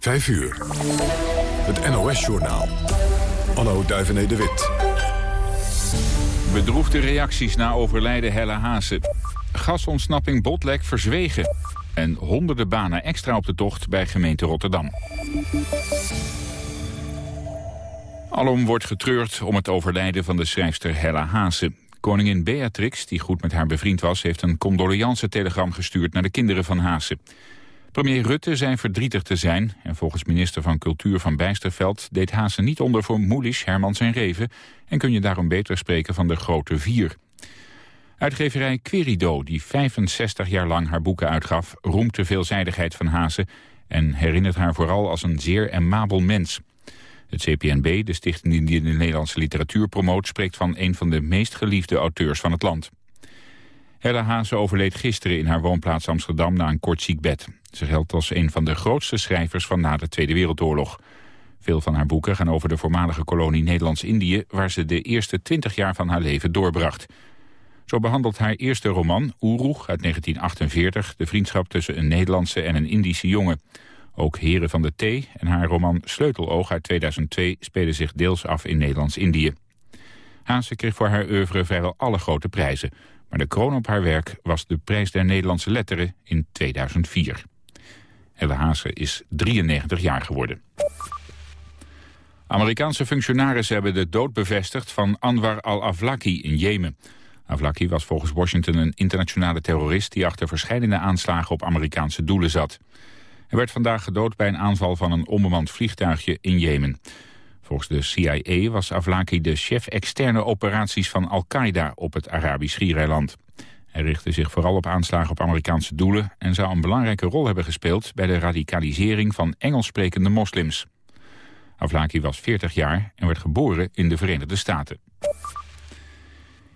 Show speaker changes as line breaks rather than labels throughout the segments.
5 uur. Het NOS-journaal. Anno Duivené de Wit.
Bedroefde reacties na overlijden Helle Haase. Gasontsnapping Botlek verzwegen. En honderden banen extra op de tocht bij gemeente Rotterdam. Alom wordt getreurd om het overlijden van de schrijfster Hella Haase. Koningin Beatrix, die goed met haar bevriend was... heeft een condoleance-telegram gestuurd naar de kinderen van Haase. Premier Rutte zei verdrietig te zijn... en volgens minister van Cultuur van Bijsterveld... deed Haase niet onder voor Moelisch, Hermans en Reven... en kun je daarom beter spreken van de grote vier. Uitgeverij Querido, die 65 jaar lang haar boeken uitgaf... roemt de veelzijdigheid van Haase... en herinnert haar vooral als een zeer emabel mens... Het CPNB, de stichting die de Nederlandse literatuur promoot... spreekt van een van de meest geliefde auteurs van het land. Hella Haase overleed gisteren in haar woonplaats Amsterdam na een kort ziekbed. Ze geldt als een van de grootste schrijvers van na de Tweede Wereldoorlog. Veel van haar boeken gaan over de voormalige kolonie Nederlands-Indië... waar ze de eerste twintig jaar van haar leven doorbracht. Zo behandelt haar eerste roman, Oeroeg uit 1948... de vriendschap tussen een Nederlandse en een Indische jongen. Ook Heren van de Thee en haar roman Sleuteloog uit 2002 spelen zich deels af in Nederlands-Indië. Haase kreeg voor haar oeuvre vrijwel alle grote prijzen. Maar de kroon op haar werk was de prijs der Nederlandse letteren in 2004. Helle Haase is 93 jaar geworden. Amerikaanse functionarissen hebben de dood bevestigd van Anwar al-Awlaki in Jemen. Awlaki was volgens Washington een internationale terrorist... die achter verschillende aanslagen op Amerikaanse doelen zat. Hij werd vandaag gedood bij een aanval van een onbemand vliegtuigje in Jemen. Volgens de CIA was Avlaki de chef externe operaties van Al-Qaeda op het Arabisch Schiereiland. Hij richtte zich vooral op aanslagen op Amerikaanse doelen... en zou een belangrijke rol hebben gespeeld bij de radicalisering van Engels sprekende moslims. Avlaki was 40 jaar en werd geboren in de Verenigde Staten.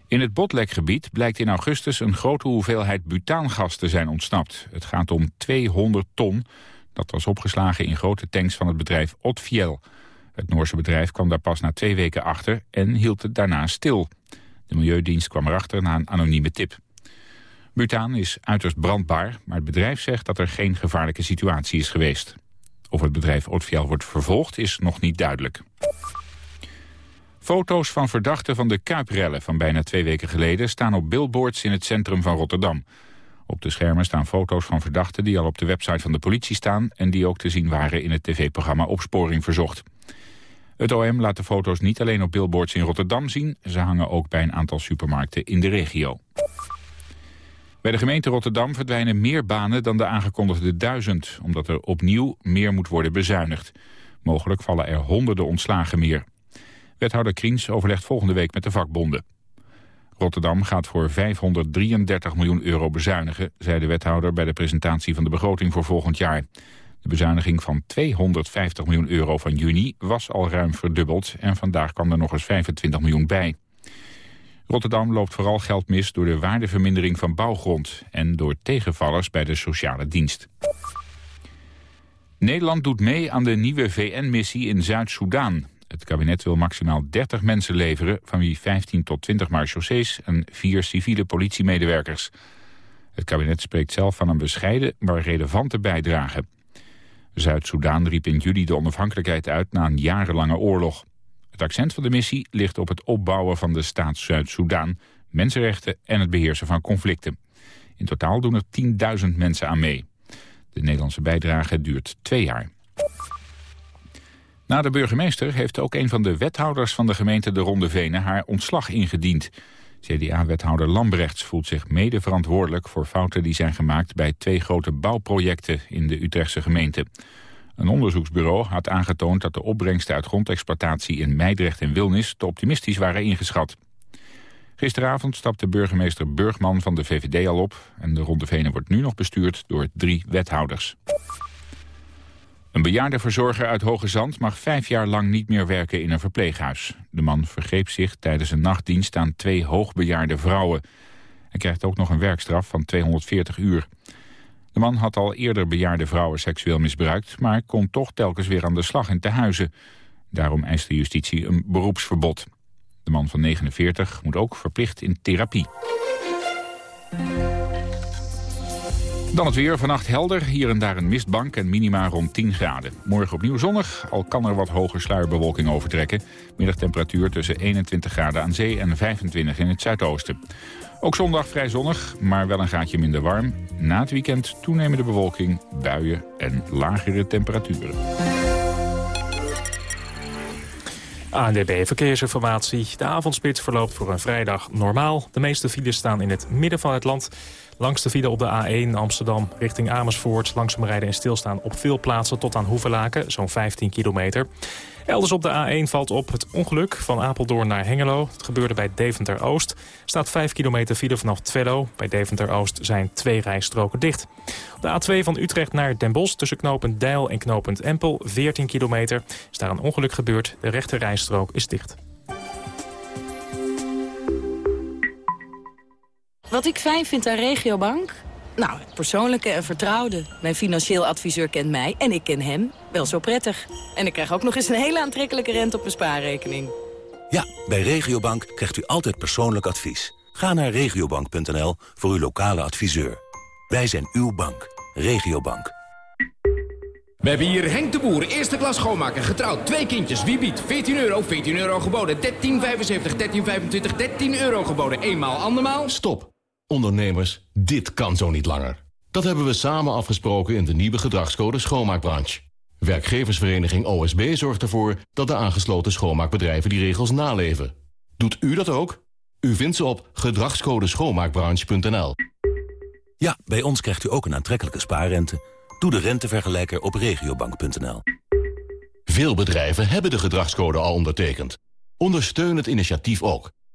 In het Botlekgebied blijkt in augustus een grote hoeveelheid butaangas te zijn ontsnapt. Het gaat om 200 ton. Dat was opgeslagen in grote tanks van het bedrijf Otfiel. Het Noorse bedrijf kwam daar pas na twee weken achter en hield het daarna stil. De Milieudienst kwam erachter na een anonieme tip. Butaan is uiterst brandbaar, maar het bedrijf zegt dat er geen gevaarlijke situatie is geweest. Of het bedrijf Otfiel wordt vervolgd is nog niet duidelijk. Foto's van verdachten van de Kuiprellen van bijna twee weken geleden... staan op billboards in het centrum van Rotterdam. Op de schermen staan foto's van verdachten die al op de website van de politie staan... en die ook te zien waren in het tv-programma Opsporing Verzocht. Het OM laat de foto's niet alleen op billboards in Rotterdam zien... ze hangen ook bij een aantal supermarkten in de regio. Bij de gemeente Rotterdam verdwijnen meer banen dan de aangekondigde duizend... omdat er opnieuw meer moet worden bezuinigd. Mogelijk vallen er honderden ontslagen meer. Wethouder Kriens overlegt volgende week met de vakbonden. Rotterdam gaat voor 533 miljoen euro bezuinigen, zei de wethouder bij de presentatie van de begroting voor volgend jaar. De bezuiniging van 250 miljoen euro van juni was al ruim verdubbeld en vandaag kwam er nog eens 25 miljoen bij. Rotterdam loopt vooral geld mis door de waardevermindering van bouwgrond en door tegenvallers bij de sociale dienst. Nederland doet mee aan de nieuwe VN-missie in Zuid-Soedan. Het kabinet wil maximaal 30 mensen leveren... van wie 15 tot 20 marechaussées en vier civiele politiemedewerkers. Het kabinet spreekt zelf van een bescheiden, maar relevante bijdrage. Zuid-Soedan riep in juli de onafhankelijkheid uit na een jarenlange oorlog. Het accent van de missie ligt op het opbouwen van de staat Zuid-Soedan... mensenrechten en het beheersen van conflicten. In totaal doen er 10.000 mensen aan mee. De Nederlandse bijdrage duurt twee jaar. Na de burgemeester heeft ook een van de wethouders van de gemeente De Ronde Venen haar ontslag ingediend. CDA-wethouder Lambrechts voelt zich mede verantwoordelijk voor fouten die zijn gemaakt bij twee grote bouwprojecten in de Utrechtse gemeente. Een onderzoeksbureau had aangetoond dat de opbrengsten uit grondexploitatie in Meidrecht en Wilnis te optimistisch waren ingeschat. Gisteravond stapte burgemeester Burgman van de VVD al op en de Ronde Venen wordt nu nog bestuurd door drie wethouders. Een bejaardenverzorger uit Hoge Zand mag vijf jaar lang niet meer werken in een verpleeghuis. De man vergreep zich tijdens een nachtdienst aan twee hoogbejaarde vrouwen. Hij krijgt ook nog een werkstraf van 240 uur. De man had al eerder bejaarde vrouwen seksueel misbruikt... maar kon toch telkens weer aan de slag in huizen. Daarom eist de justitie een beroepsverbod. De man van 49 moet ook verplicht in therapie. Dan het weer. Vannacht helder. Hier en daar een mistbank en minima rond 10 graden. Morgen opnieuw zonnig. Al kan er wat hoger sluierbewolking overtrekken. Middagtemperatuur tussen 21 graden aan zee en 25 in het zuidoosten. Ook zondag vrij zonnig, maar wel een graadje minder warm. Na het weekend toenemende bewolking, buien en lagere temperaturen.
ANDB Verkeersinformatie. De avondspits verloopt voor een vrijdag normaal. De meeste files staan in het midden van het land. Langs de file op de A1 Amsterdam richting Amersfoort... langzaam rijden en stilstaan op veel plaatsen tot aan Hoevelaken, zo'n 15 kilometer. Elders op de A1 valt op het ongeluk van Apeldoorn naar Hengelo. Het gebeurde bij Deventer-Oost. staat 5 kilometer file vanaf Twello. Bij Deventer-Oost zijn twee rijstroken dicht. Op de A2 van Utrecht naar Den Bosch tussen knooppunt Deil en knooppunt Empel... 14 kilometer. Is daar een ongeluk gebeurd. De rechte rijstrook is dicht.
Wat ik fijn vind aan Regiobank? Nou, het persoonlijke en vertrouwde. Mijn financieel adviseur kent mij en ik ken hem wel zo prettig. En ik krijg ook nog eens een hele aantrekkelijke rente op mijn spaarrekening.
Ja, bij Regiobank krijgt u altijd persoonlijk advies. Ga naar regiobank.nl voor uw lokale adviseur. Wij zijn uw bank. Regiobank.
We hebben hier Henk de Boer, eerste klas schoonmaker, getrouwd, twee kindjes. Wie biedt? 14 euro, 14 euro geboden, 13,75, 13,25, 13 euro geboden. Eenmaal, andermaal.
Stop. Ondernemers, dit kan zo niet langer. Dat hebben we samen afgesproken in de nieuwe gedragscode schoonmaakbranche. Werkgeversvereniging OSB zorgt ervoor dat de aangesloten schoonmaakbedrijven die regels naleven. Doet u dat ook? U vindt ze op gedragscodeschoonmaakbranche.nl.
Ja, bij ons krijgt u ook een aantrekkelijke spaarrente. Doe de rentevergelijker op regiobank.nl.
Veel bedrijven hebben de gedragscode al ondertekend. Ondersteun het initiatief ook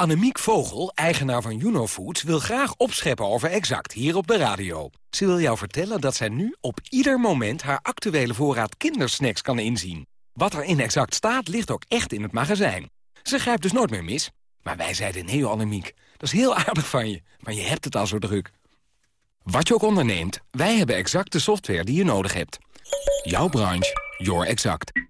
Annemiek Vogel, eigenaar van Juno Foods, wil graag opscheppen over Exact hier op de radio. Ze wil jou vertellen dat zij nu op ieder moment haar actuele voorraad kindersnacks kan inzien. Wat er in Exact staat, ligt ook echt in het magazijn. Ze grijpt dus nooit meer mis. Maar wij zeiden nee, Annemiek. Dat is heel aardig van je, maar je hebt het al zo druk. Wat je ook onderneemt, wij hebben exact de software die je nodig hebt. Jouw branche, your exact.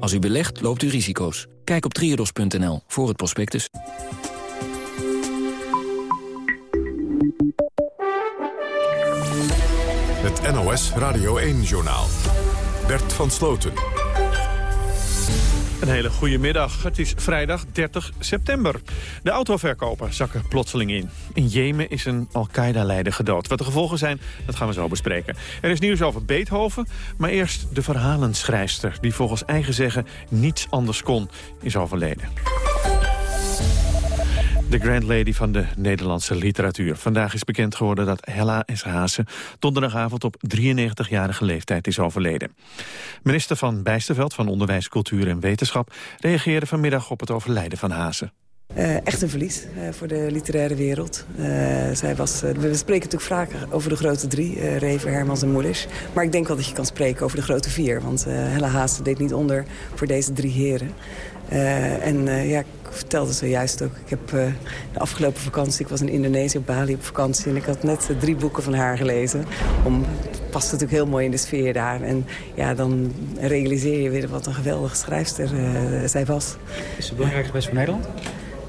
Als u belegt, loopt u risico's. Kijk op triodos.nl voor het prospectus.
Het NOS Radio 1-journaal. Bert van Sloten.
Een hele goede middag. Het is vrijdag 30 september. De autoverkopen zakken plotseling in. In Jemen is een Al-Qaeda-leider gedood. Wat de gevolgen zijn, dat gaan we zo bespreken. Er is nieuws over Beethoven, maar eerst de verhalenschrijfster... die volgens eigen zeggen niets anders kon, is overleden. De Grand Lady van de Nederlandse literatuur. Vandaag is bekend geworden dat Hella S. Haase donderdagavond op 93-jarige leeftijd is overleden. Minister van Bijsterveld van Onderwijs, Cultuur en Wetenschap reageerde vanmiddag op het overlijden van Haase.
Uh, echt een verlies uh, voor de literaire wereld. Uh, zij was, we spreken natuurlijk vaker over de grote drie, Reven, Hermans en Moelisch. Maar ik denk wel dat je kan spreken over de grote vier. Want Hella Haase deed niet onder voor deze drie heren. En ja, ik vertelde zojuist ook. Ik heb de afgelopen vakantie, ik was in Indonesië op Bali op vakantie... en ik had net drie boeken van haar gelezen. Om, het past natuurlijk heel mooi in de sfeer daar. En ja, dan realiseer je weer wat een geweldige schrijfster zij was.
Is ze belangrijk geweest voor Nederland?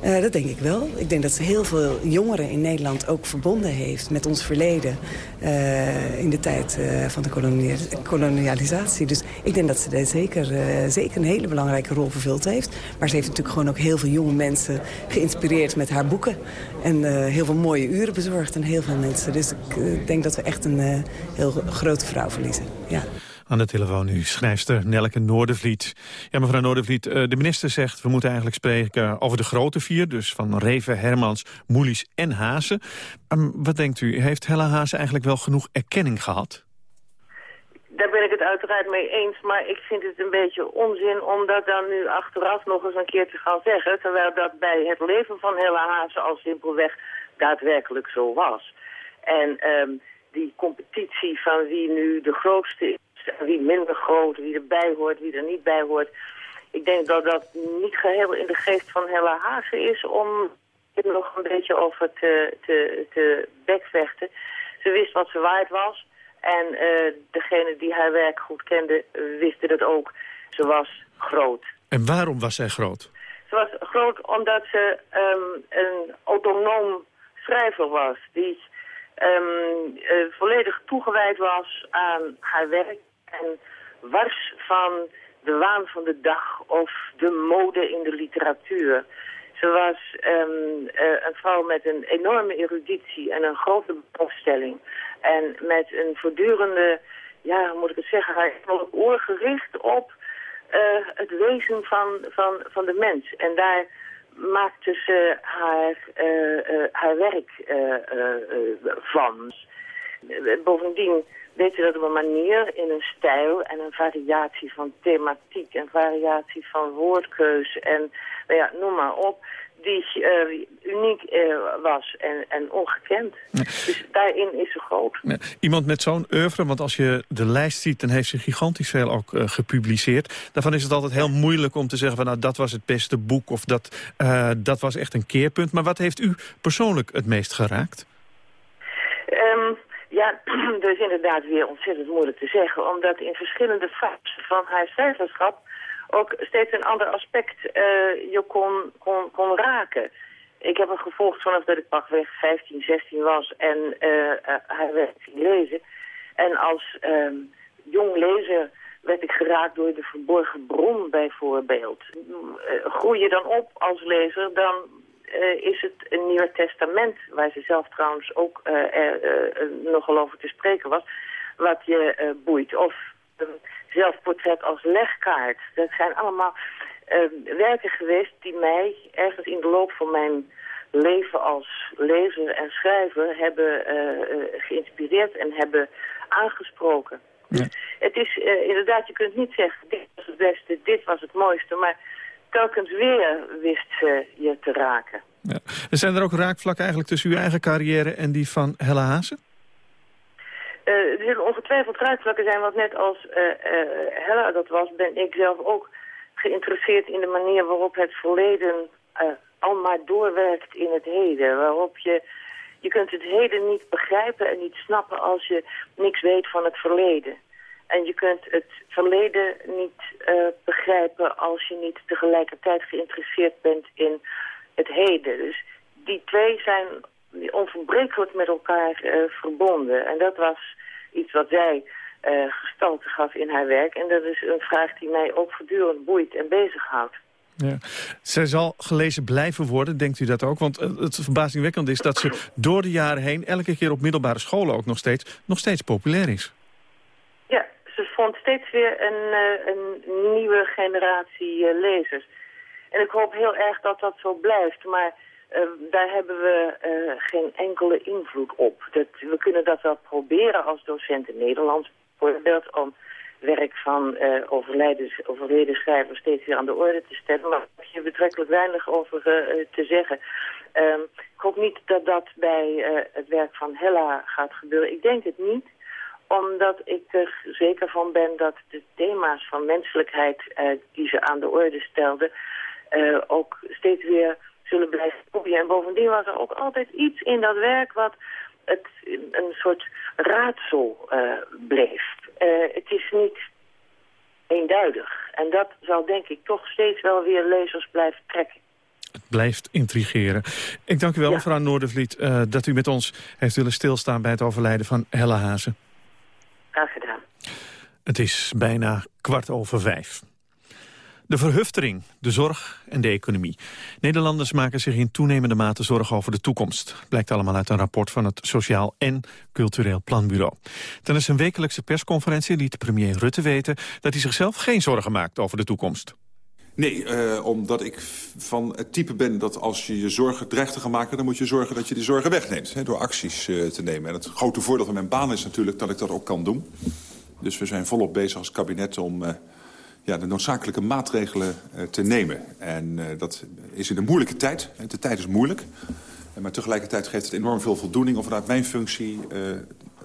Uh, dat denk ik wel. Ik denk dat ze heel veel jongeren in Nederland ook verbonden heeft met ons verleden. Uh, in de tijd uh, van de kolonia kolonialisatie. Dus ik denk dat ze daar zeker, zeker een hele belangrijke rol vervuld heeft. Maar ze heeft natuurlijk gewoon ook heel veel jonge mensen geïnspireerd met haar boeken. En heel veel mooie uren bezorgd aan heel veel mensen. Dus ik denk dat we echt een heel grote vrouw verliezen. Ja.
Aan de telefoon nu schrijfster Nelke Noordervliet. Ja, mevrouw Noordervliet, eh, de minister zegt... we moeten eigenlijk spreken over de grote vier... dus van Reven, Hermans, Moelies en Hazen. Um, wat denkt u, heeft Hella Hazen eigenlijk wel genoeg erkenning gehad?
Daar ben ik het uiteraard mee eens, maar ik vind het een beetje onzin om dat dan nu achteraf nog eens een keer te gaan zeggen, terwijl dat bij het leven van Hella Hazen al simpelweg daadwerkelijk zo was. En um, die competitie van wie nu de grootste is, wie minder groot, wie erbij hoort, wie er niet bij hoort. Ik denk dat dat niet geheel in de geest van Hella Hazen is om nog een beetje over te, te, te bekvechten. Ze wist wat ze waard was. En uh, degene die haar werk goed kende, wisten dat ook. Ze was groot.
En waarom was zij groot?
Ze was groot omdat ze um, een autonoom schrijver was. Die um, uh, volledig toegewijd was aan haar werk. En wars van de waan van de dag of de mode in de literatuur. Ze was um, uh, een vrouw met een enorme eruditie en een grote belangstelling. En met een voortdurende, ja, hoe moet ik het zeggen, haar oor gericht op uh, het wezen van, van, van de mens. En daar maakte ze haar, uh, haar werk van. Bovendien deed ze dat op een manier, in een stijl en een variatie van thematiek en variatie van woordkeus en nou ja, noem maar op die uh, uniek uh, was en, en ongekend. Dus daarin is ze groot.
Ja. Iemand met zo'n oeuvre, want als je de lijst ziet... dan heeft ze gigantisch veel ook uh, gepubliceerd. Daarvan is het altijd heel moeilijk om te zeggen... van nou, dat was het beste boek of dat, dat was echt een keerpunt. Maar wat heeft u persoonlijk het meest geraakt?
Ja, dat is inderdaad weer ontzettend moeilijk te zeggen... omdat in verschillende fases van haar schrijverschap ook steeds een ander aspect uh, je kon, kon, kon raken. Ik heb hem gevolgd vanaf dat ik pakweg 15, 16 was en uh, hij werd lezen. En als uh, jong lezer werd ik geraakt door de verborgen bron bijvoorbeeld. groei je dan op als lezer, dan is het een Nieuw Testament, waar ze zelf trouwens ook nogal over te spreken was, wat je boeit. Of zelfportret als legkaart. Dat zijn allemaal uh, werken geweest die mij ergens in de loop van mijn leven als lezer en schrijver hebben uh, geïnspireerd en hebben aangesproken. Ja. Het is uh, inderdaad, je kunt niet zeggen, dit was het beste, dit was het mooiste, maar telkens weer wist ze je te raken.
Ja. En zijn er ook raakvlakken eigenlijk tussen uw eigen carrière en die van Hella Haase?
Uh, er zullen ongetwijfeld raakvlakken zijn, want net als uh, uh, Hella dat was, ben ik zelf ook geïnteresseerd in de manier waarop het verleden al maar doorwerkt in het heden. Waarop je, je kunt het heden niet begrijpen en niet snappen als je niks weet van het verleden. En je kunt het verleden niet begrijpen als je niet tegelijkertijd geïnteresseerd bent in het heden. Dus die twee zijn onverbrekelijk met elkaar verbonden. En dat was iets wat zij uh, gestalte gaf in haar werk. En dat is een vraag die mij ook voortdurend boeit en bezighoudt.
Ja. Zij zal gelezen blijven worden, denkt u dat ook? Want het verbazingwekkende is dat ze door de jaren heen... elke keer op middelbare scholen ook nog steeds, nog steeds populair is.
Steeds weer een, uh, een nieuwe generatie uh, lezers. En ik hoop heel erg dat dat zo blijft. Maar uh, daar hebben we geen enkele invloed op. Dat, we kunnen dat wel proberen als docenten Nederlands bijvoorbeeld... om werk van uh, overleden schrijvers steeds weer aan de orde te stellen. Maar daar heb je betrekkelijk weinig over te zeggen. Um, ik hoop niet dat dat bij het werk van Hella gaat gebeuren. Ik denk het niet omdat ik er zeker van ben dat de thema's van menselijkheid die ze aan de orde stelde... ook steeds weer zullen blijven boeien. En bovendien was er ook altijd iets in dat werk wat het een soort raadsel uh, bleef. Het is niet eenduidig. En dat zal denk ik toch steeds wel weer lezers blijven trekken.
Het blijft intrigeren. Ik dank u wel, ja. mevrouw Noordervliet, uh, dat u met ons heeft willen stilstaan bij het overlijden van Hella Hazen.
Gedaan.
Het is bijna kwart over vijf. De verhuftering, de zorg en de economie. Nederlanders maken zich in toenemende mate zorgen over de toekomst. Blijkt allemaal uit een rapport van het Sociaal en Cultureel Planbureau. Tijdens een wekelijkse persconferentie liet premier Rutte weten... dat hij zichzelf geen zorgen maakt over de toekomst.
Nee, uh, omdat ik van het type ben dat als je je zorgen dreigt te gaan maken... dan moet je zorgen dat je die zorgen wegneemt, hè, door acties uh, te nemen. En het grote voordeel van mijn baan is natuurlijk dat ik dat ook kan doen. Dus we zijn volop bezig als kabinet om... Uh, ja, de noodzakelijke maatregelen te nemen. En dat is in een moeilijke tijd. De tijd is moeilijk. Maar tegelijkertijd geeft het enorm veel voldoening... om vanuit mijn functie,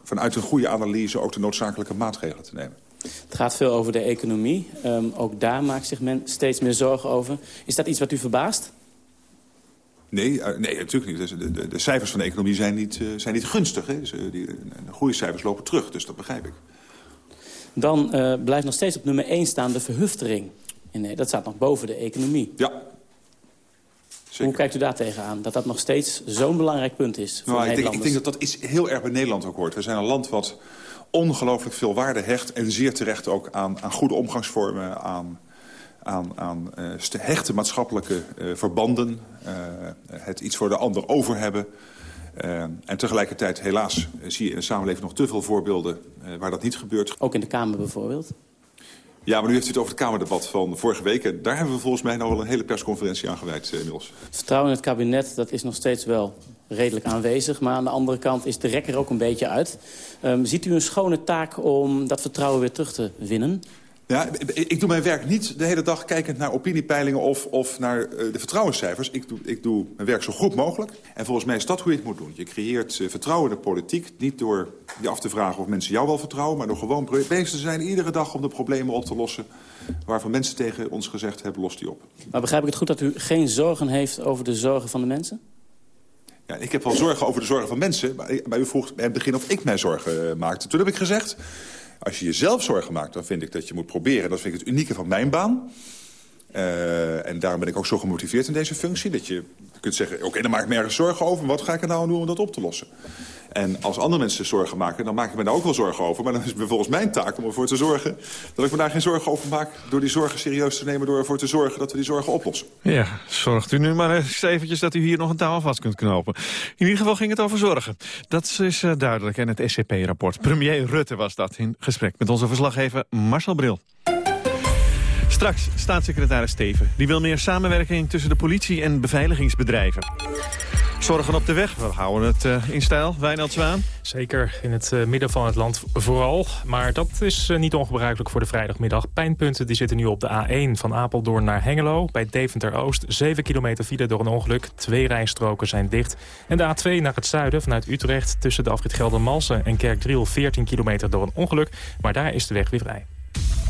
vanuit een goede analyse... ook de noodzakelijke maatregelen te nemen.
Het gaat veel over de economie. Um, ook daar maakt zich men steeds meer zorgen over. Is dat iets wat u verbaast?
Nee, uh, nee natuurlijk niet. De, de, de, cijfers van de economie zijn niet, uh, zijn niet gunstig. Hè. Dus, uh, die, de goede cijfers lopen terug, dus dat begrijp ik.
Dan uh, blijft nog steeds op nummer 1 staan de verhuftering. Nee, dat staat nog boven de economie.
Ja.
Zeker. Hoe kijkt u daar tegenaan? Dat dat nog steeds zo'n belangrijk punt is voor
nou, ik? Denk, ik denk dat dat iets heel erg bij Nederland ook hoort. We zijn een land wat ongelooflijk veel waarde hecht... en zeer terecht ook aan, aan goede omgangsvormen... aan, aan, aan uh, hechte maatschappelijke uh, verbanden... Uh, het iets voor de ander over hebben... En tegelijkertijd, helaas, zie je in de samenleving nog te veel voorbeelden waar dat niet gebeurt.
Ook in de Kamer bijvoorbeeld?
Ja, maar nu heeft u het over het Kamerdebat van vorige week. En daar hebben we volgens mij nog wel een hele persconferentie aan gewijd inmiddels.
Het vertrouwen in het kabinet dat is nog steeds wel redelijk aanwezig. Maar aan de andere kant is de rek er ook een beetje uit. Um, ziet u een schone taak om dat vertrouwen weer terug te winnen?
Ja, ik doe mijn werk niet de hele dag kijkend naar opiniepeilingen of, of naar uh, de vertrouwenscijfers. Ik doe, ik doe mijn werk zo goed mogelijk. En volgens mij is dat hoe je het moet doen. Je creëert uh, vertrouwen in de politiek. Niet door je af te vragen of mensen jou wel vertrouwen... maar door gewoon bezig te zijn iedere dag om de problemen op te lossen... waarvan mensen tegen ons gezegd hebben, los die op.
Maar begrijp ik het goed dat u geen zorgen heeft over de zorgen van de mensen?
Ja, ik heb wel zorgen over de zorgen van mensen. Maar u vroeg in het begin of ik mij zorgen uh, maakte. Toen heb ik gezegd... Als je jezelf zorgen maakt, dan vind ik dat je moet proberen... dat vind ik het unieke van mijn baan... Uh, en daarom ben ik ook zo gemotiveerd in deze functie. Dat je kunt zeggen, oké, okay, dan maak ik me ergens zorgen over. Wat ga ik er nou aan doen om dat op te lossen? En als andere mensen zorgen maken, dan maak ik me daar ook wel zorgen over. Maar dan is het volgens mijn taak om ervoor te zorgen... dat ik me daar geen zorgen over maak... door die zorgen serieus te nemen... door ervoor te zorgen dat we die zorgen oplossen.
Ja, zorgt u nu maar eens eventjes dat u hier nog een touw vast kunt knopen. In ieder geval ging het over zorgen. Dat is uh, duidelijk in het SCP-rapport. Premier Rutte was dat in gesprek met onze verslaggever Marcel Bril. Straks staatssecretaris Steven. Die wil meer samenwerking tussen de politie en beveiligingsbedrijven. Zorgen op de weg, we houden het uh, in stijl. Wijnald Zwaan.
Zeker, in het uh, midden van het land vooral. Maar dat is uh, niet ongebruikelijk voor de vrijdagmiddag. Pijnpunten die zitten nu op de A1 van Apeldoorn naar Hengelo. Bij Deventer-Oost, 7 kilometer file door een ongeluk. Twee rijstroken zijn dicht. En de A2 naar het zuiden vanuit Utrecht... tussen de afrit Geldermalsen en Kerkdriel 14 kilometer door een ongeluk. Maar daar is de weg weer vrij.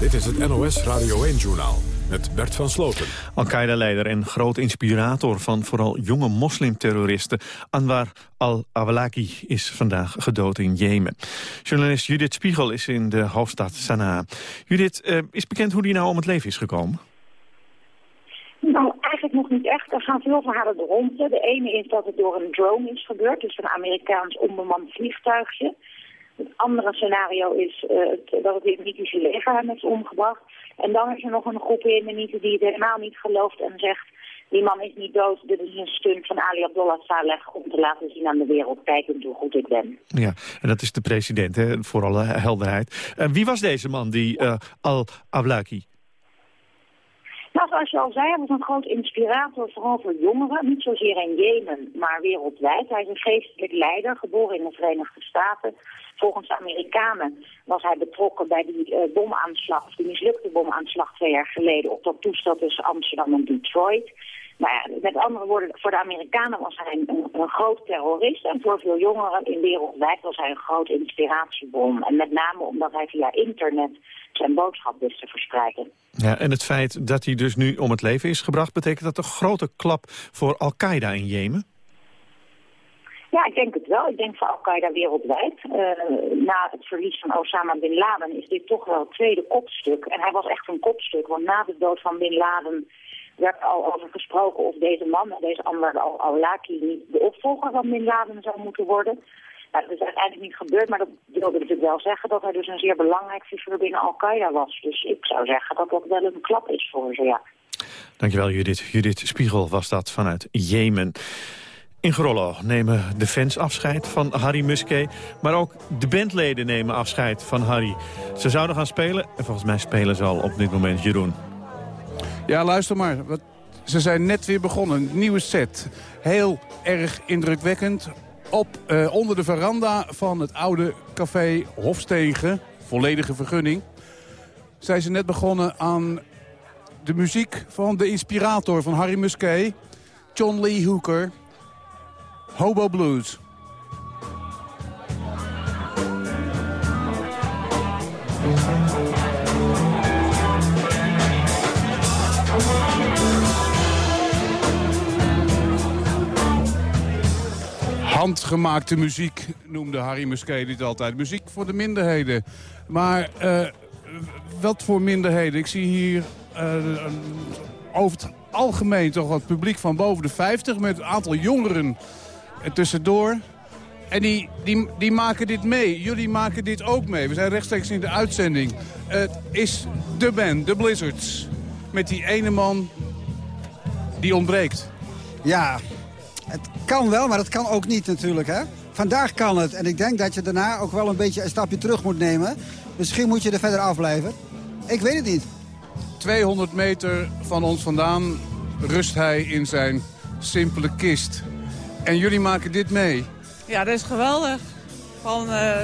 Dit is het NOS Radio 1-journaal met Bert van Sloten.
Al-Qaeda-leider en groot inspirator van vooral jonge moslimterroristen... Anwar al-Awlaki is vandaag gedood in Jemen. Journalist Judith Spiegel is in de hoofdstad Sanaa. Judith, uh, is bekend hoe die nou om het leven is gekomen?
Nou, eigenlijk nog niet echt. Er gaan veel verhalen de ronde. De ene is dat het door een drone is gebeurd, dus een Amerikaans onbemand vliegtuigje... Het andere scenario is het, dat het Jemenitische leger hem heeft omgebracht. En dan is er nog een groep Jemenieten die het helemaal niet gelooft en zegt... die man is niet dood, dit is een stunt van Ali Abdullah Saleh... om te laten zien aan de wereld, kijkend hoe goed ik ben.
Ja, en dat is de president, hè, voor alle helderheid. Uh, wie was deze man, die uh, Al-Awlaki?
Nou, zoals je al zei, hij was een groot inspirator, vooral voor jongeren. Niet zozeer in Jemen, maar wereldwijd. Hij is een geestelijk leider, geboren in de Verenigde Staten. Volgens de Amerikanen was hij betrokken bij die uh, bomaanslag, die mislukte bomaanslag twee jaar geleden op dat toestel tussen Amsterdam en Detroit. Ja, met andere woorden, voor de Amerikanen was hij een, een, groot terrorist. En voor veel jongeren in wereldwijd was hij een groot inspiratiebron. En met name omdat hij via internet zijn boodschap wist te verspreiden.
Ja, en het feit dat hij dus nu om het leven is gebracht... betekent dat een grote klap voor Al-Qaeda in Jemen?
Ja, ik denk het wel. Ik denk voor Al-Qaeda wereldwijd. Uh, na het verlies van Osama Bin Laden is dit toch wel het tweede kopstuk. En hij was echt een kopstuk, want na de dood van Bin Laden werd er al over gesproken of deze man, deze Anwar al-Awlaki, niet de opvolger van Bin Laden zou moeten worden. Dat is uiteindelijk niet gebeurd, maar dat wilde natuurlijk wel zeggen dat hij dus een zeer belangrijk figuur binnen Al-Qaeda was. Dus ik zou zeggen dat dat wel een klap is voor ze, ja.
Dankjewel Judith. Judith Spiegel was dat vanuit Jemen. In Grollo nemen de fans afscheid van Harry Muske. Maar ook de bandleden nemen afscheid van Harry. Ze zouden gaan spelen en volgens mij spelen ze al op dit moment Jeroen.
Ja, luister maar. Ze zijn net weer begonnen. Nieuwe set. Heel erg indrukwekkend. Op, uh, onder de veranda van het oude café Hofstegen. Volledige vergunning. Zijn ze net begonnen aan de muziek van de inspirator van Harry Musquet. John Lee Hooker. Hobo Blues. Handgemaakte muziek noemde Harry Musquet dit altijd. Muziek voor de minderheden. Maar uh, wat voor minderheden? Ik zie hier uh, over het algemeen toch wat publiek van boven de 50... met een aantal jongeren tussendoor. En die, die, die maken dit mee. Jullie maken dit ook mee. We zijn rechtstreeks in de uitzending. Het is de band, de Blizzards. Met die ene man die ontbreekt.
Ja, het kan wel, maar het kan ook niet natuurlijk. Hè? Vandaag kan het. En ik denk dat je daarna ook wel een beetje een stapje terug moet nemen. Misschien moet je er verder afblijven. Ik weet het niet.
200 meter van ons vandaan rust hij in zijn simpele kist. En jullie maken dit mee?
Ja, dat is geweldig. Van, uh,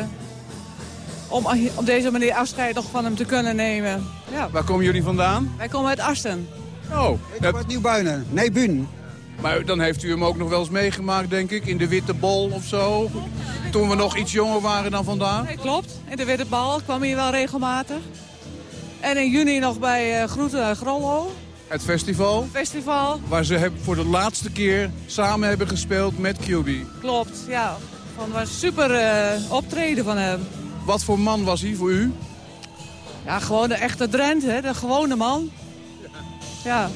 om op deze manier afscheid nog van hem te kunnen nemen. Ja.
Waar komen jullie vandaan?
Wij komen uit Asten.
Oh. Ik kom uit Nieuwbuinen. Nee, Bun.
Maar dan heeft u hem ook nog wel eens meegemaakt, denk ik, in de Witte Bol of zo? Toen we nog iets jonger waren dan vandaag?
Nee, klopt. In de Witte Bal kwam hij wel regelmatig. En in juni nog bij uh, Groeten Grollo.
Het festival?
Festival.
Waar ze voor de laatste keer samen hebben gespeeld met QB.
Klopt, ja. Van was super uh, optreden van hem.
Wat voor man was hij voor u?
Ja, gewoon de echte Drent, hè? de gewone man. Ja.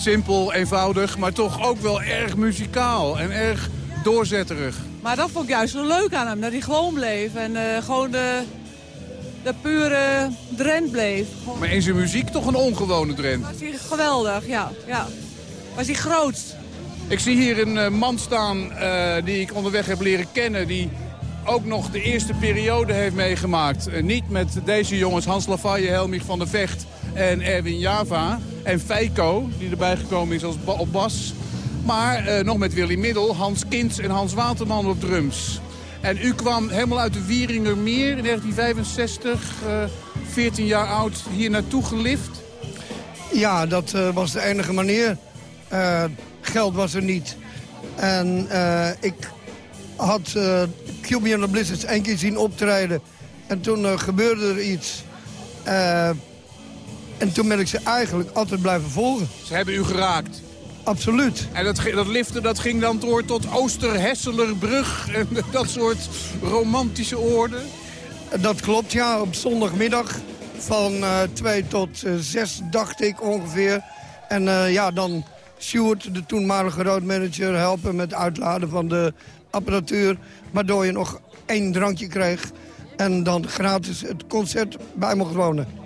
Simpel, eenvoudig, maar toch ook wel erg muzikaal en erg doorzetterig.
Maar dat vond ik juist zo leuk aan hem, dat hij gewoon bleef. En uh, gewoon de, de pure Drent bleef.
Maar in zijn muziek toch een ongewone Drent?
Was hij geweldig, ja. ja. Was hij groot.
Ik zie hier een uh, man staan uh, die ik onderweg heb leren kennen... die ook nog de eerste periode heeft meegemaakt. Uh, niet met deze jongens Hans Lavalle, Helmich van der Vecht en Erwin Java. En Feiko, die erbij gekomen is als op bas. Maar nog met Willy Middel, Hans Kins en Hans Waterman op drums. En u kwam helemaal uit de Wieringermeer in 1965, uh, 14 jaar oud, hier naartoe gelift?
Ja, dat uh, was de enige manier. Geld was er niet. En ik had uh, Blizzards één keer zien optreden. En toen gebeurde er iets. En toen ben ik ze eigenlijk altijd blijven volgen.
Ze hebben u geraakt?
Absoluut.
En dat, dat liften dat ging dan door tot Oosterhesselerbrug en dat soort romantische oorden?
Dat klopt, ja. Op zondagmiddag van uh, 2 tot uh, 6, dacht ik ongeveer. En uh, ja, dan Stuart, de toenmalige roadmanager, helpen met uitladen van de apparatuur. Waardoor je nog één drankje kreeg en dan gratis het concert bij mocht wonen.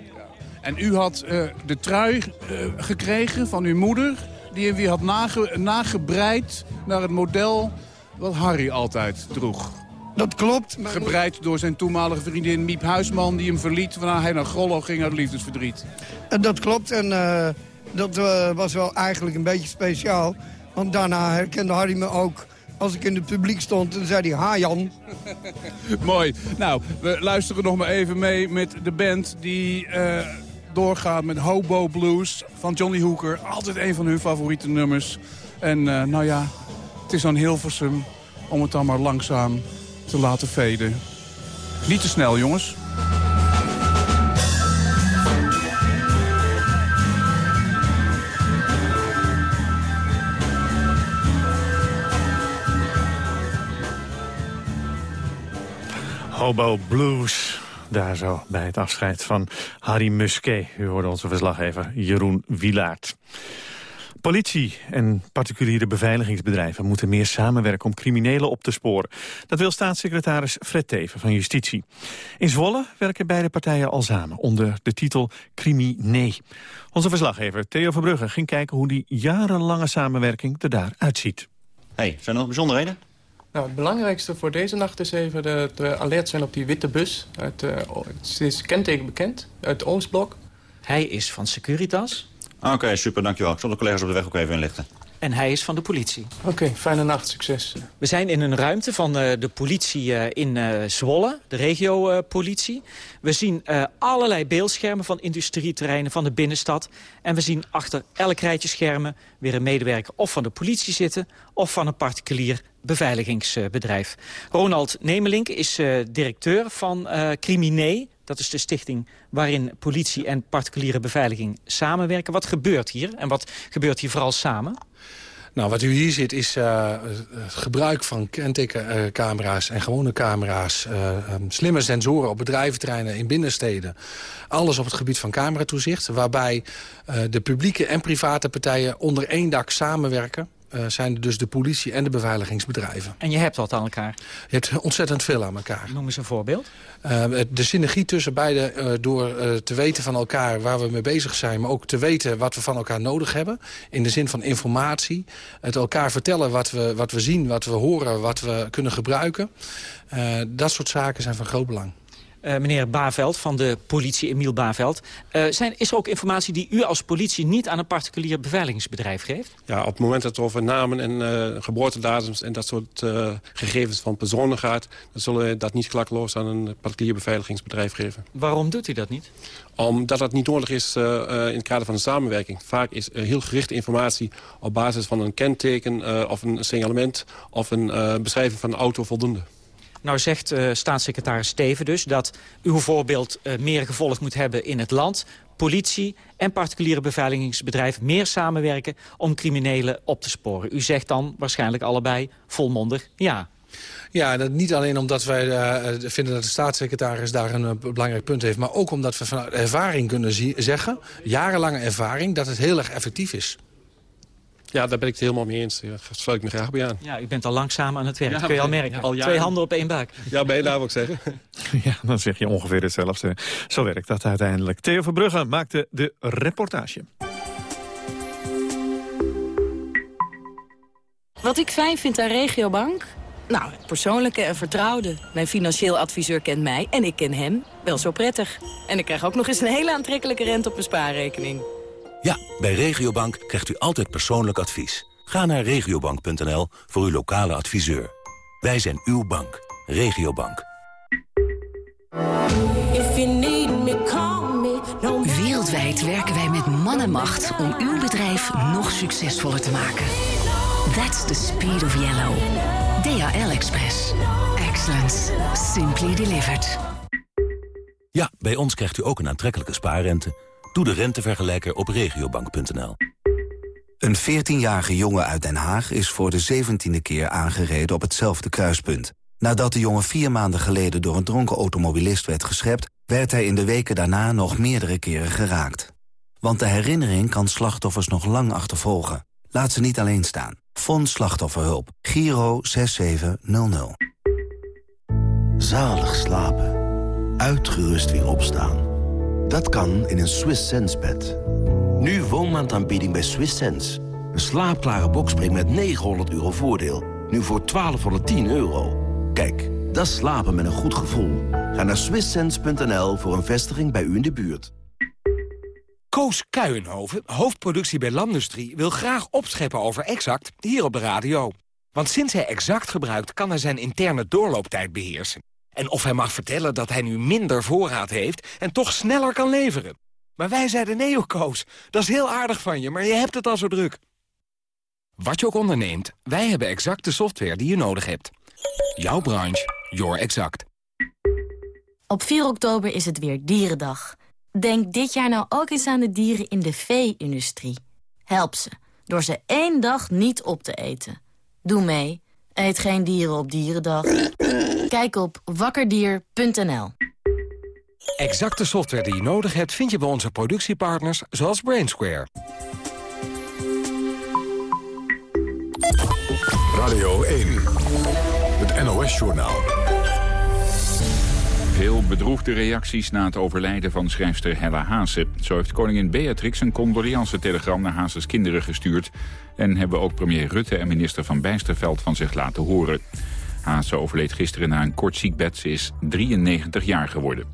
En u had uh, de trui uh, gekregen van uw moeder die hem weer had nage, nagebreid naar het model wat Harry altijd droeg.
Dat klopt.
Maar... Gebreid door zijn toenmalige vriendin Miep Huisman... die hem verliet waarna hij naar Grollo ging uit liefdesverdriet.
En dat klopt en uh, dat was wel eigenlijk een beetje speciaal. Want daarna herkende Harry me ook als ik in het publiek stond. En dan zei hij, ha Jan.
Mooi. Nou, we luisteren nog maar even mee met de band die... Uh, doorgaat met Hobo Blues van Johnny Hooker. Altijd een van hun favoriete nummers. En uh, nou ja, het is dan Hilversum om het dan maar langzaam te laten veden. Niet te snel, jongens.
Hobo Blues. Daar zo bij het afscheid van Harry Musquet. U hoorde onze verslaggever Jeroen Wilaert. Politie en particuliere beveiligingsbedrijven moeten meer samenwerken om criminelen op te sporen. Dat wil staatssecretaris Fred Teven van Justitie. In Zwolle werken beide partijen al samen onder de titel Criminee. Onze verslaggever Theo Verbrugge ging kijken hoe die jarenlange samenwerking er daar uitziet.
Hey, zijn er nog bijzonderheden?
Nou, het belangrijkste voor deze nacht is even de, de alert zijn op die witte bus. Uit, uh, het is kenteken bekend, uit Oostblok.
Hij is van Securitas.
Oké, super, dankjewel. Ik zal de collega's op de weg ook even inlichten.
En hij is van de politie.
Oké, fijne nacht, succes.
We zijn in een ruimte van uh, de politie uh, in uh, Zwolle, de regiopolitie. we zien allerlei beeldschermen van industrieterreinen van de binnenstad. En we zien achter elk rijtje schermen weer een medewerker of van de politie zitten... of van een particulier beveiligingsbedrijf. Ronald Nemelink is directeur van Criminee. Dat is de stichting waarin politie en particuliere beveiliging samenwerken. Wat gebeurt hier en wat gebeurt hier vooral samen?
Nou, wat u hier ziet is uh, het gebruik van kentekencamera's en gewone camera's. Uh, slimme sensoren op bedrijventerreinen in binnensteden. Alles op het gebied van cameratoezicht. Waarbij de publieke en private partijen onder één dak samenwerken. Uh, zijn er dus de politie en de beveiligingsbedrijven.
En je hebt wat aan elkaar?
Je hebt ontzettend veel aan elkaar.
Noem eens een voorbeeld.
Uh, de synergie tussen beide uh, door te weten van elkaar waar we mee bezig zijn... maar ook te weten wat we van elkaar nodig hebben. In de zin van informatie. Het elkaar vertellen wat we, wat we zien, wat we horen, wat we kunnen gebruiken. dat soort zaken zijn van groot belang.
Uh, meneer Baveld van de politie, Emiel Baveld. Uh, zijn, is er ook informatie die u als politie niet aan een particulier beveiligingsbedrijf geeft?
Ja, op het moment dat het over namen en uh, geboortedatums en dat soort gegevens van personen gaat... dan zullen we dat niet klakloos aan een particulier beveiligingsbedrijf geven.
Waarom doet u dat niet?
Omdat dat niet nodig is in het kader van de samenwerking. Vaak is heel gerichte informatie op basis van een kenteken of een signalement... of een beschrijving van een auto voldoende.
Nou zegt uh, staatssecretaris Steven dus dat uw voorbeeld uh, meer gevolg moet hebben in het land. Politie en particuliere beveiligingsbedrijven meer samenwerken om criminelen op te sporen. U zegt dan waarschijnlijk allebei volmondig ja.
Ja, dat niet alleen omdat wij uh, vinden dat de staatssecretaris daar een belangrijk punt heeft... maar ook omdat we vanuit ervaring kunnen zeggen, jarenlange ervaring... dat het heel erg effectief is.
Ja, daar ben ik het helemaal mee eens. Daar sluit ik me graag bij aan.
Ja, u bent al langzaam aan het werk, ja, kun je al merken. Al Twee handen op één buik.
Ja, bij daar wil ik zeggen.
Ja, dan zeg je ongeveer hetzelfde. Zo werkt dat uiteindelijk. Theo Verbrugge maakte de reportage.
Wat ik fijn vind aan Regiobank? Nou, het persoonlijke en vertrouwde. Mijn financieel adviseur kent mij en ik ken hem wel zo prettig. En ik krijg ook nog eens een hele aantrekkelijke rente op mijn spaarrekening.
Ja, bij Regiobank krijgt u altijd persoonlijk advies. Ga naar regiobank.nl voor uw lokale adviseur. Wij zijn uw bank. Regiobank.
Wereldwijd werken wij met man en macht om uw bedrijf nog succesvoller te maken. That's the speed of yellow. DHL Express. Excellence. Simply delivered.
Ja, bij ons krijgt u ook een aantrekkelijke spaarrente. Doe de rentevergelijker op regiobank.nl.
Een 14-jarige jongen uit Den Haag is voor de 17e keer aangereden op hetzelfde kruispunt. Nadat de jongen vier maanden geleden door een dronken automobilist werd geschept... werd hij in de weken daarna nog meerdere keren geraakt. Want de herinnering kan slachtoffers nog lang achtervolgen. Laat ze niet alleen staan. Fonds Slachtofferhulp. Giro 6700.
Zalig slapen. Uitgerust weer opstaan. Dat kan in een Swiss Sense bed. Nu woonmaandaanbieding bij Swiss Sense. Een slaapklare bokspring met 900 euro voordeel. Nu voor 1210 euro. Kijk, dat slapen met een goed gevoel. Ga naar swisssense.nl voor een vestiging bij u in de buurt.
Koos Kuijenhoven, hoofdproductie bij Landustrie... wil graag opscheppen over Exact hier op de radio. Want sinds hij Exact gebruikt... kan hij zijn interne doorlooptijd beheersen. En of hij mag vertellen dat hij nu minder voorraad heeft... en toch sneller kan leveren. Maar wij zeiden nee, Koos. Dat is heel aardig van je, maar je hebt het al zo druk. Wat je ook onderneemt, wij hebben exact de software die je nodig hebt. Jouw branche, your exact.
Op 4 oktober is het weer Dierendag. Denk dit jaar nou ook eens aan de dieren in de vee-industrie. Help ze, door ze één dag niet op te eten. Doe mee. Eet geen dieren op Dierendag. Kijk op wakkerdier.nl.
Exacte software die je nodig hebt vind je bij onze productiepartners zoals Brainsquare.
Radio 1, het NOS-journaal.
Veel bedroefde reacties na het overlijden van schrijfster Hella Haase. Zo heeft koningin Beatrix een condoleance-telegram naar Haases kinderen gestuurd... en hebben ook premier Rutte en minister Van Bijsterveld van zich laten horen. Haase overleed gisteren na een kort ziekbed. Ze is 93 jaar geworden.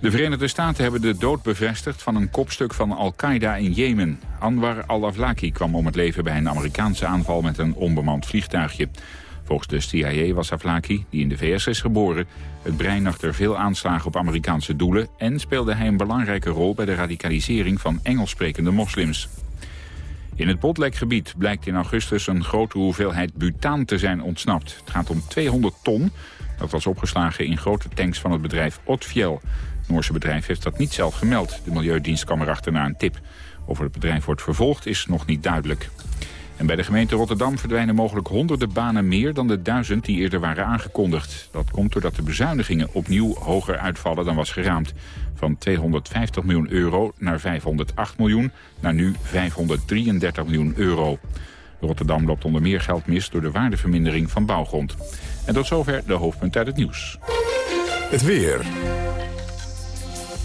De Verenigde Staten hebben de dood bevestigd van een kopstuk van Al-Qaeda in Jemen. Anwar al-Awlaki kwam om het leven bij een Amerikaanse aanval met een onbemand vliegtuigje. Volgens de CIA was Awlaki, die in de VS is geboren, het brein achter veel aanslagen op Amerikaanse doelen... en speelde hij een belangrijke rol bij de radicalisering van Engelssprekende moslims. In het Botlekgebied blijkt in augustus een grote hoeveelheid butaan te zijn ontsnapt. Het gaat om 200 ton. Dat was opgeslagen in grote tanks van het bedrijf Otfiel. Het Noorse bedrijf heeft dat niet zelf gemeld. De Milieudienst kwam erachter na een tip. Of het bedrijf wordt vervolgd is nog niet duidelijk. En bij de gemeente Rotterdam verdwijnen mogelijk honderden banen meer dan de duizend die eerder waren aangekondigd. Dat komt doordat de bezuinigingen opnieuw hoger uitvallen dan was geraamd. Van 250 miljoen euro naar 508 miljoen, naar nu 533 miljoen euro. Rotterdam loopt onder meer geld mis door de waardevermindering van bouwgrond. En tot zover de hoofdpunt uit het nieuws.
Het weer.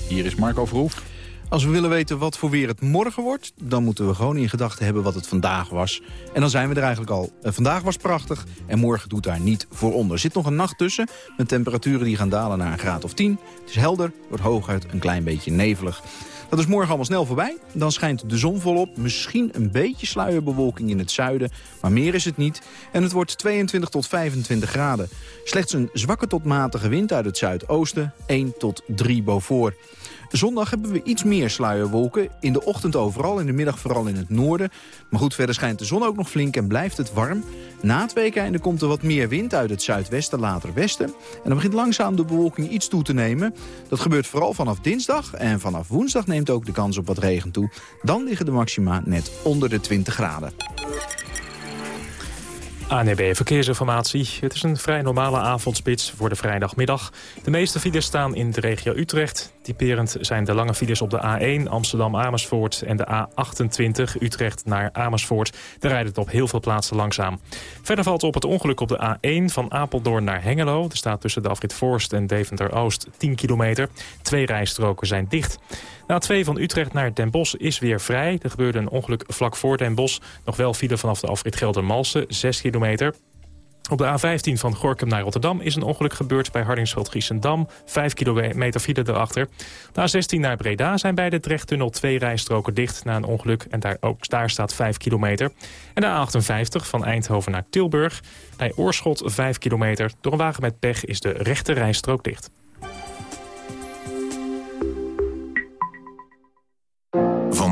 Hier is Marco Verhoef.
Als we willen weten wat voor weer het morgen wordt... dan moeten we gewoon in gedachten hebben wat het vandaag was. En dan zijn we er eigenlijk al. Eh, vandaag was prachtig en morgen doet daar niet voor onder. Er zit nog een nacht tussen met temperaturen die gaan dalen naar een graad of 10. Het is helder, wordt hooguit een klein beetje nevelig. Dat is morgen allemaal snel voorbij. Dan schijnt de zon volop. Misschien een beetje sluierbewolking in het zuiden. Maar meer is het niet. En het wordt 22 tot 25 graden. Slechts een zwakke tot matige wind uit het zuidoosten. 1 tot 3 boven. Zondag hebben we iets meer sluierwolken. In de ochtend overal, in de middag vooral in het noorden. Maar goed, verder schijnt de zon ook nog flink en blijft het warm. Na het weekende komt er wat meer wind uit het zuidwesten, later westen. En dan begint langzaam de bewolking iets toe te nemen. Dat gebeurt vooral vanaf dinsdag. En vanaf woensdag neemt ook de kans op wat regen toe. Dan liggen de maxima net onder de 20 graden.
ANB e Verkeersinformatie. Het is een vrij normale avondspits voor de vrijdagmiddag. De meeste files staan in de regio Utrecht. Typerend zijn de lange files op de A1 Amsterdam-Amersfoort... en de A28 Utrecht naar Amersfoort. Daar rijdt het op heel veel plaatsen langzaam. Verder valt op het ongeluk op de A1 van Apeldoorn naar Hengelo. Er staat tussen de afrit Voorst en Deventer-Oost 10 kilometer. Twee rijstroken zijn dicht. De A2 van Utrecht naar Den Bosch is weer vrij. Er gebeurde een ongeluk vlak voor Den Bosch. Nog wel file vanaf de afrit Gelder-Malsen, 6 kilometer. Op de A15 van Gorkum naar Rotterdam is een ongeluk gebeurd bij Hardingsveld-Giessendam. 5 kilometer file erachter. De A16 naar Breda zijn bij de Drechttunnel twee rijstroken dicht na een ongeluk. En daar, ook daar staat 5 kilometer. En de A58 van Eindhoven naar Tilburg. Bij Oorschot 5 kilometer. Door een wagen met pech is de rechte rijstrook dicht.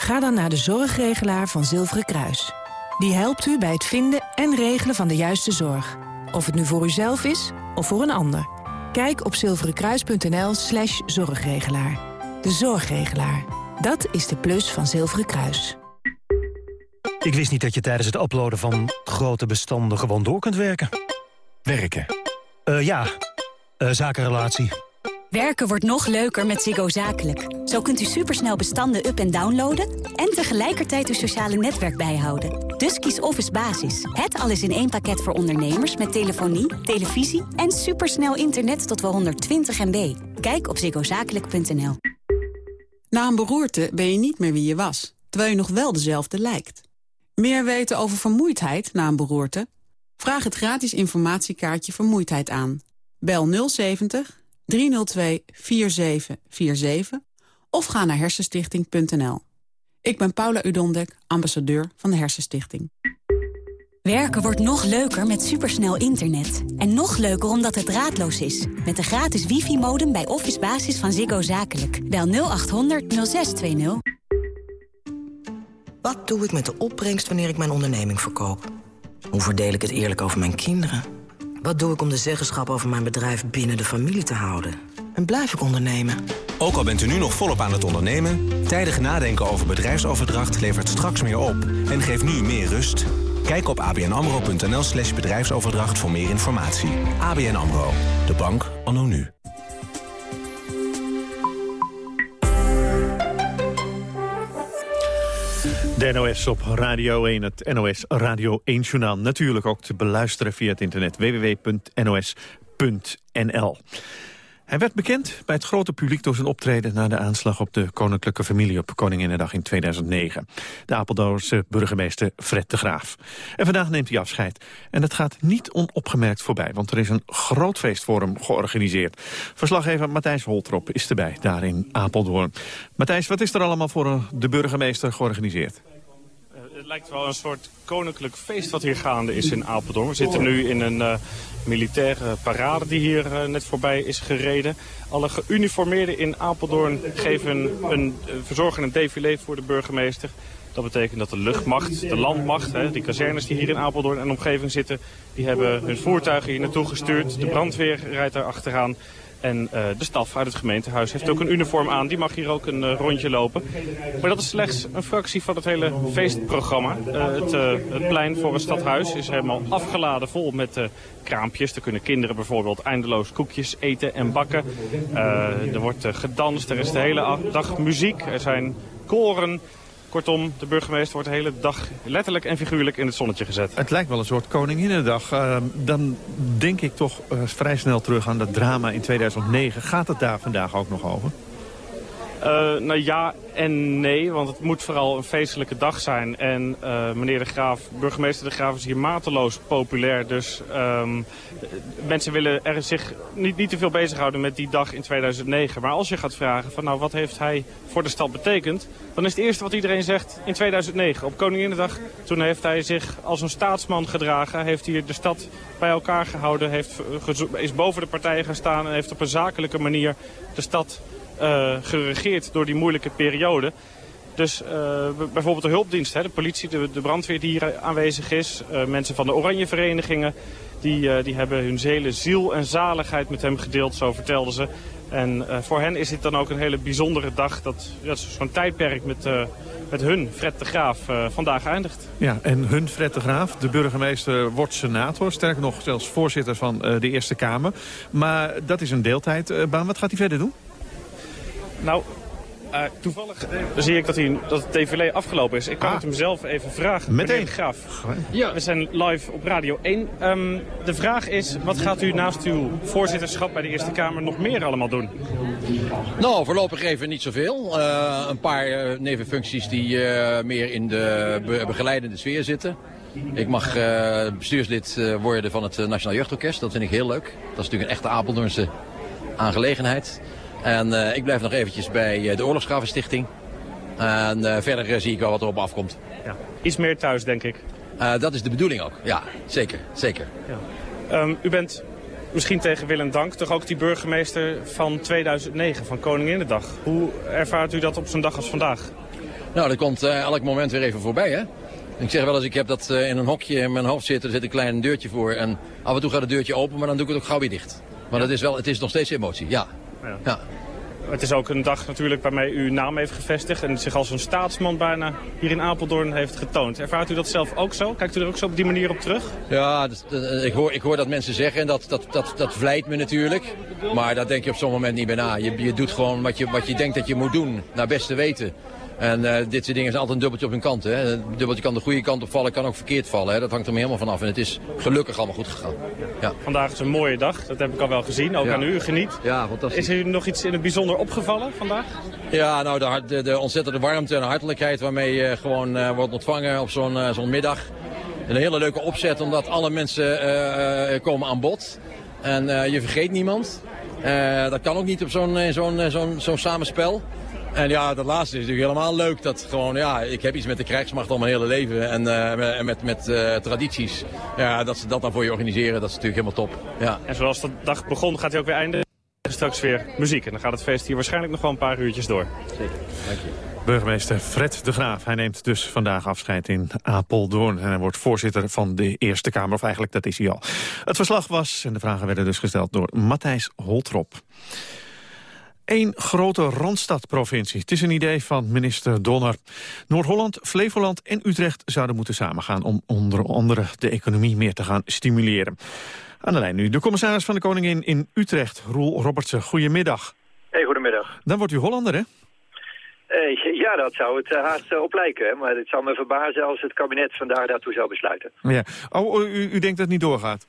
Ga dan naar de zorgregelaar van Zilveren Kruis. Die helpt u bij het vinden en regelen van de juiste zorg. Of het nu voor uzelf is of voor een ander. Kijk op zilverenkruis.nl slash zorgregelaar. De zorgregelaar. Dat is de plus van Zilveren Kruis.
Ik wist niet dat je tijdens het uploaden van grote bestanden gewoon door kunt werken.
Werken?
Uh, ja, uh, zakenrelatie
Werken wordt nog leuker met Ziggo Zakelijk. Zo kunt u supersnel bestanden up- en downloaden... en tegelijkertijd uw sociale netwerk bijhouden. Dus kies Office Basis. Het alles in één pakket voor ondernemers... met telefonie, televisie en supersnel internet tot wel 120 MB. Kijk op ziggozakelijk.nl.
Na een beroerte ben je niet meer wie je was... terwijl je nog wel dezelfde lijkt. Meer weten over vermoeidheid na een beroerte? Vraag het gratis informatiekaartje Vermoeidheid aan. Bel 070 302 4747 of ga naar hersenstichting.nl. Ik ben Paula Udondek, ambassadeur van de Hersenstichting.
Werken wordt nog leuker met supersnel internet. En nog leuker omdat het draadloos is. Met de gratis wifi-modem bij Office Basis van Ziggo Zakelijk. Bel 0800 0620.
Wat doe ik met de opbrengst wanneer ik mijn onderneming verkoop?
Hoe verdeel ik het eerlijk over mijn kinderen? Wat doe ik om de zeggenschap over mijn bedrijf binnen de familie te houden? En blijf ik ondernemen?
Ook al bent u nu nog volop aan het ondernemen... tijdig nadenken over bedrijfsoverdracht levert straks meer op... en geeft nu meer rust. Kijk op abnamro.nl slash bedrijfsoverdracht voor meer informatie. ABN AMRO, de bank anno nu.
De NOS op Radio 1, het NOS Radio 1 Journaal. Natuurlijk ook te beluisteren via het internet www.nos.nl. Hij werd bekend bij het grote publiek door zijn optreden... na de aanslag op de koninklijke familie op Koninginnedag in 2009. De Apeldoornse burgemeester Fred de Graaf. En vandaag neemt hij afscheid. En het gaat niet onopgemerkt voorbij, want er is een groot feest voor hem georganiseerd. Verslaggever Matthijs Holtrop is erbij, daar in Apeldoorn. Matthijs, wat is er allemaal voor de burgemeester georganiseerd?
Het lijkt wel een soort koninklijk feest wat hier gaande is in Apeldoorn. We zitten nu in een uh, militaire parade die hier uh, net voorbij is gereden. Alle geuniformeerden in Apeldoorn geven een, uh, verzorgen een défilé voor de burgemeester. Dat betekent dat de luchtmacht, de landmacht, hè, die kazernes die hier in Apeldoorn en omgeving zitten... die hebben hun voertuigen hier naartoe gestuurd. De brandweer rijdt daar achteraan. En uh, de staf uit het gemeentehuis heeft ook een uniform aan. Die mag hier ook een uh, rondje lopen. Maar dat is slechts een fractie van het hele feestprogramma. Uh, het, het, plein voor het stadhuis is helemaal afgeladen vol met kraampjes. Er kunnen kinderen bijvoorbeeld eindeloos koekjes eten en bakken. er wordt gedanst, er is de hele dag muziek. Er zijn koren. Kortom, de burgemeester wordt de hele dag letterlijk en figuurlijk in het zonnetje gezet.
Het lijkt wel een soort Koninginnedag. Uh, dan denk ik toch uh, vrij snel terug aan dat drama in 2009. Gaat het daar vandaag ook nog over?
Uh, nou ja en nee, want het moet vooral een feestelijke dag zijn. En uh, meneer de Graaf, burgemeester de Graaf is hier mateloos populair. Dus um, mensen willen er zich niet, niet te veel bezighouden met die dag in 2009. Maar als je gaat vragen van nou wat heeft hij voor de stad betekend... dan is het eerste wat iedereen zegt in 2009. Op Koninginnedag toen heeft hij zich als een staatsman gedragen. Heeft hier de stad bij elkaar gehouden. Heeft, is boven de partijen gaan staan en heeft op een zakelijke manier de stad geregeerd door die moeilijke periode. Dus uh, bijvoorbeeld de hulpdienst, hè, de politie, de, de, brandweer die hier aanwezig is. Uh, mensen van de oranje verenigingen, die, die hebben hun hele ziel en zaligheid met hem gedeeld, zo vertelden ze. En voor hen is dit dan ook een hele bijzondere dag dat, dat zo'n tijdperk met, met hun, Fred de Graaf, vandaag eindigt.
Ja, en hun, Fred de Graaf, de burgemeester, wordt senator. Sterker nog, zelfs voorzitter van de Eerste Kamer. Maar dat is een deeltijdbaan. Wat gaat hij verder doen?
Nou, uh, toevallig zie ik dat, hij, dat het DVD afgelopen is. Ik kan ah. het hem zelf even vragen.
Meteen.
Graaf. Ja. We zijn live op Radio 1. Um, de vraag is, wat gaat u naast uw voorzitterschap bij de Eerste Kamer nog meer allemaal doen?
Nou, voorlopig even niet zoveel. Uh, een paar uh, nevenfuncties die meer in de be begeleidende sfeer zitten. Ik mag bestuurslid worden van het Nationaal Jeugdorkest. Dat vind ik heel leuk. Dat is natuurlijk een echte Apeldoornse aangelegenheid. En uh, ik blijf nog eventjes bij uh, de Oorlogsgravenstichting. En uh, verder zie ik wel wat er op afkomt.
Ja. Iets meer thuis, denk ik.
dat is de bedoeling ook, ja. Zeker, zeker.
Ja. Um, u bent misschien tegen wil en dank toch ook die burgemeester van 2009, van Koninginnedag. Hoe ervaart u dat op zo'n dag als vandaag?
Nou, dat komt elk moment weer even voorbij, hè. Ik zeg wel eens, ik heb dat in een hokje in mijn hoofd zitten, er zit een klein deurtje voor. En af en toe gaat het deurtje open, maar dan doe ik het ook gauw weer dicht. Maar ja. het, is wel, het is nog steeds emotie, ja.
Ja. ja. Het is ook een dag natuurlijk waarmee u naam heeft gevestigd en zich als een staatsman bijna hier in Apeldoorn heeft getoond. Ervaart u dat zelf ook zo? Kijkt u er ook zo op die manier op terug?
Ja, dat, dat, ik, hoor, ik hoor dat mensen zeggen en dat, dat, dat, dat vlijt me natuurlijk. Maar daar denk je op zo'n moment niet bij na. Je, je doet gewoon wat je, wat je denkt dat je moet doen, naar beste weten. En uh, dit soort dingen zijn altijd een dubbeltje op hun kant. Hè. Een dubbeltje kan de goede kant op vallen, kan ook verkeerd vallen. Hè. Dat hangt er helemaal vanaf. En het is gelukkig allemaal goed gegaan. Ja.
Vandaag is een mooie dag, dat heb ik al wel gezien. Ook
ja.
aan u, geniet.
Ja, fantastisch.
Is er nog iets in het bijzonder opgevallen vandaag?
Ja, nou de, de, de ontzettende warmte en hartelijkheid waarmee je gewoon uh, wordt ontvangen op zo'n uh, zo'n middag. Een hele leuke opzet, omdat alle mensen komen aan bod. En je vergeet niemand. dat kan ook niet op zo'n zo'n zo'n zo'n samenspel. En ja, dat laatste is natuurlijk helemaal leuk. Dat gewoon, ja, ik heb iets met de krijgsmacht al mijn hele leven. En uh, met, met uh, tradities. Ja, dat ze dat dan voor je organiseren, dat is natuurlijk helemaal top. Ja.
En zoals de dag begon, gaat hij ook weer eindigen. Straks weer muziek. En dan gaat het feest hier waarschijnlijk nog wel een paar uurtjes door.
Zeker, dank je.
Burgemeester Fred de Graaf. Hij neemt dus vandaag afscheid in Apeldoorn. En hij wordt voorzitter van de Eerste Kamer. Of eigenlijk, dat is hij al. Het verslag was, en de vragen werden dus gesteld door Matthijs Holtrop. Eén grote Randstadprovincie. Het is een idee van minister Donner. Noord-Holland, Flevoland en Utrecht zouden moeten samengaan... om onder andere de economie meer te gaan stimuleren. Aan de lijn nu de commissaris van de Koningin in Utrecht, Roel Robertsen. Goedemiddag.
Hey, goedemiddag.
Dan wordt u Hollander, hè?
Uh, ja, dat zou het uh, haast uh, op lijken. Maar het zal me verbazen als het kabinet vandaag daartoe zou besluiten.
Ja. Oh, u, u denkt dat het niet doorgaat?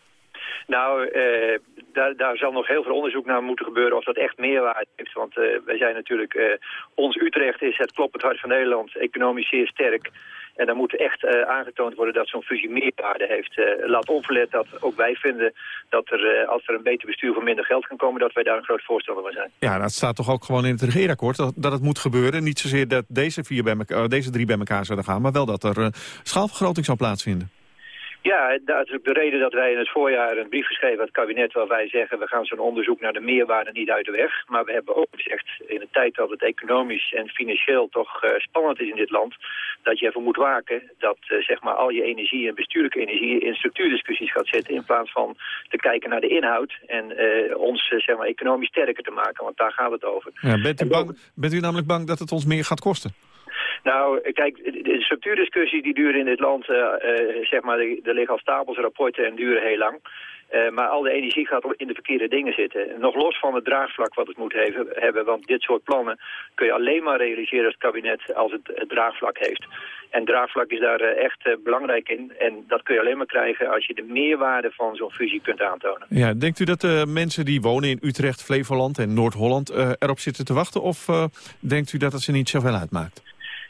Nou, uh, daar, daar, zal nog heel veel onderzoek naar moeten gebeuren of dat echt meerwaarde heeft. Want uh, wij zijn natuurlijk, uh, ons Utrecht is het kloppend hart van Nederland, economisch zeer sterk. En dan moet echt aangetoond worden dat zo'n fusie meerwaarde heeft. Uh, laat onverlet dat ook wij vinden dat er, als er een beter bestuur voor minder geld kan komen... dat wij daar een groot voorstander van zijn.
Ja, dat staat toch ook gewoon in het regeerakkoord dat, dat het moet gebeuren. Niet zozeer dat deze, vier bij deze drie bij elkaar zouden gaan... maar wel dat er schaalvergroting zal plaatsvinden.
Ja, dat is ook de reden dat wij in het voorjaar een brief geschreven aan het kabinet... waar wij zeggen, we gaan zo'n onderzoek naar de meerwaarde niet uit de weg. Maar we hebben ook gezegd, in de tijd dat het economisch en financieel toch uh, spannend is in dit land... dat je ervoor moet waken dat uh, zeg maar al je energie en bestuurlijke energie... in structuurdiscussies gaat zetten in plaats van te kijken naar de inhoud... en uh, ons zeg maar, economisch sterker te maken, want daar gaat het over.
Ja, bent, u bang, bent u namelijk bang dat het ons meer gaat kosten?
Nou, kijk, de structuurdiscussies die duren in dit land, uh, uh, zeg maar, er liggen al stapels rapporten en duren heel lang. Uh, maar al de energie gaat in de verkeerde dingen zitten. Nog los van het draagvlak wat het moet hebben, want dit soort plannen kun je alleen maar realiseren als het kabinet als het, het draagvlak heeft. En draagvlak is daar echt belangrijk in. En dat kun je alleen maar krijgen als je de meerwaarde van zo'n fusie kunt aantonen.
Ja, denkt u dat de mensen die wonen in Utrecht, Flevoland en Noord-Holland erop zitten te wachten? Of denkt u dat het ze niet zoveel uitmaakt?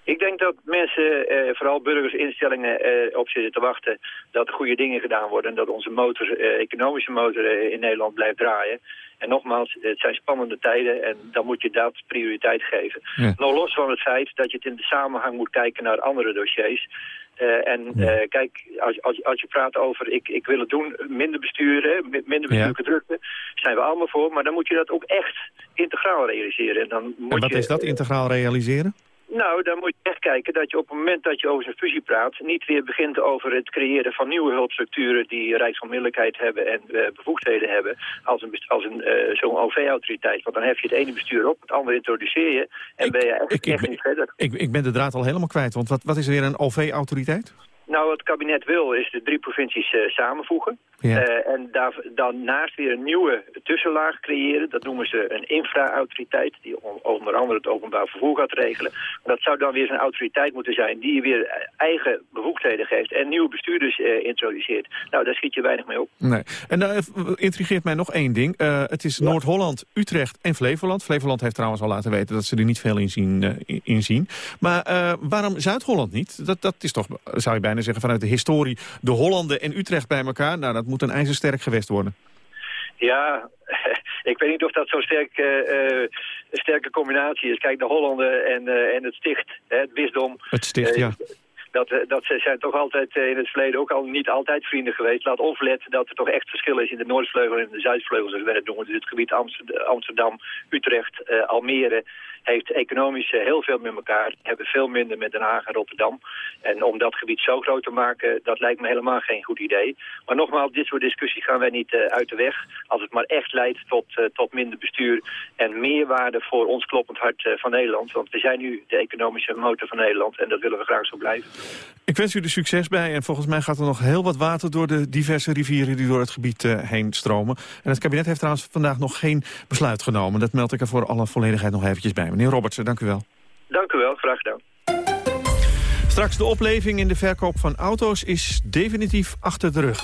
Ik denk dat mensen, eh, vooral burgers, instellingen eh, op zitten te wachten dat er goede dingen gedaan worden. En dat onze motor, eh, economische motor in Nederland blijft draaien. En nogmaals, het zijn spannende tijden en dan moet je dat prioriteit geven. Ja. Nog los van het feit dat je het in de samenhang moet kijken naar andere dossiers. Uh, en uh, kijk, als, als, als je praat over ik, ik wil het doen, minder besturen, minder bestuurlijke ja. drukte, zijn we allemaal voor. Maar dan moet je dat ook echt integraal realiseren. En, dan moet
en wat
je,
is dat, integraal realiseren?
Nou, dan moet je echt kijken dat je op het moment dat je over zo'n fusie praat... niet weer begint over het creëren van nieuwe hulpstructuren... die rijksonmiddellijkheid hebben en uh, bevoegdheden hebben... als een, als een uh, zo'n OV-autoriteit. Want dan heb je het ene bestuur op, het andere introduceer je... en
ik,
ben je echt,
ik,
echt
ik,
niet verder.
Ik, ik ben de draad al helemaal kwijt, want wat, wat is er weer een OV-autoriteit?
Nou, wat het kabinet wil is de drie provincies uh, samenvoegen. Ja. Uh, en daar, daarnaast weer een nieuwe tussenlaag creëren. Dat noemen ze een infra-autoriteit, die onder andere het openbaar vervoer gaat regelen. Dat zou dan weer zo'n autoriteit moeten zijn die weer eigen bevoegdheden geeft en nieuwe bestuurders uh, introduceert. Nou, daar schiet je weinig mee op.
Nee. En daar intrigeert mij nog één ding. het is ja. Noord-Holland, Utrecht en Flevoland. Flevoland heeft trouwens al laten weten dat ze er niet veel in zien. in zien. Maar waarom Zuid-Holland niet? Dat, dat is toch, zou je bijna zeggen vanuit de historie... de Hollanden en Utrecht bij elkaar. Nou, dat moet een ijzersterk gewest worden.
Ja, ik weet niet of dat zo'n sterk, uh, sterke combinatie is. Kijk, de Hollanden en, uh, en het sticht, hè, het bisdom.
Het sticht, ja.
Dat, dat zijn toch altijd in het verleden ook al niet altijd vrienden geweest. Laat onverlet dat er toch echt verschil is in de Noordvleugel en de Zuidvleugel, zoals we het noemen. Dus het gebied Amsterdam, Utrecht, Almere heeft economisch heel veel met elkaar. Hebben veel minder met Den Haag en Rotterdam. En om dat gebied zo groot te maken, dat lijkt me helemaal geen goed idee. Maar nogmaals, dit soort discussies gaan wij niet uh, uit de weg. Als het maar echt leidt tot, uh, tot minder bestuur en meerwaarde voor ons kloppend hart van Nederland. Want we zijn nu de economische motor van Nederland en dat willen we graag zo blijven.
Ik wens u er succes bij en volgens mij gaat er nog heel wat water door de diverse rivieren die door het gebied heen stromen. En het kabinet heeft trouwens vandaag nog geen besluit genomen. Dat meld ik er voor alle volledigheid nog eventjes bij. Meneer Robertsen, dank u wel.
Dank u wel, graag gedaan.
Straks de opleving in de verkoop van auto's is definitief achter de rug.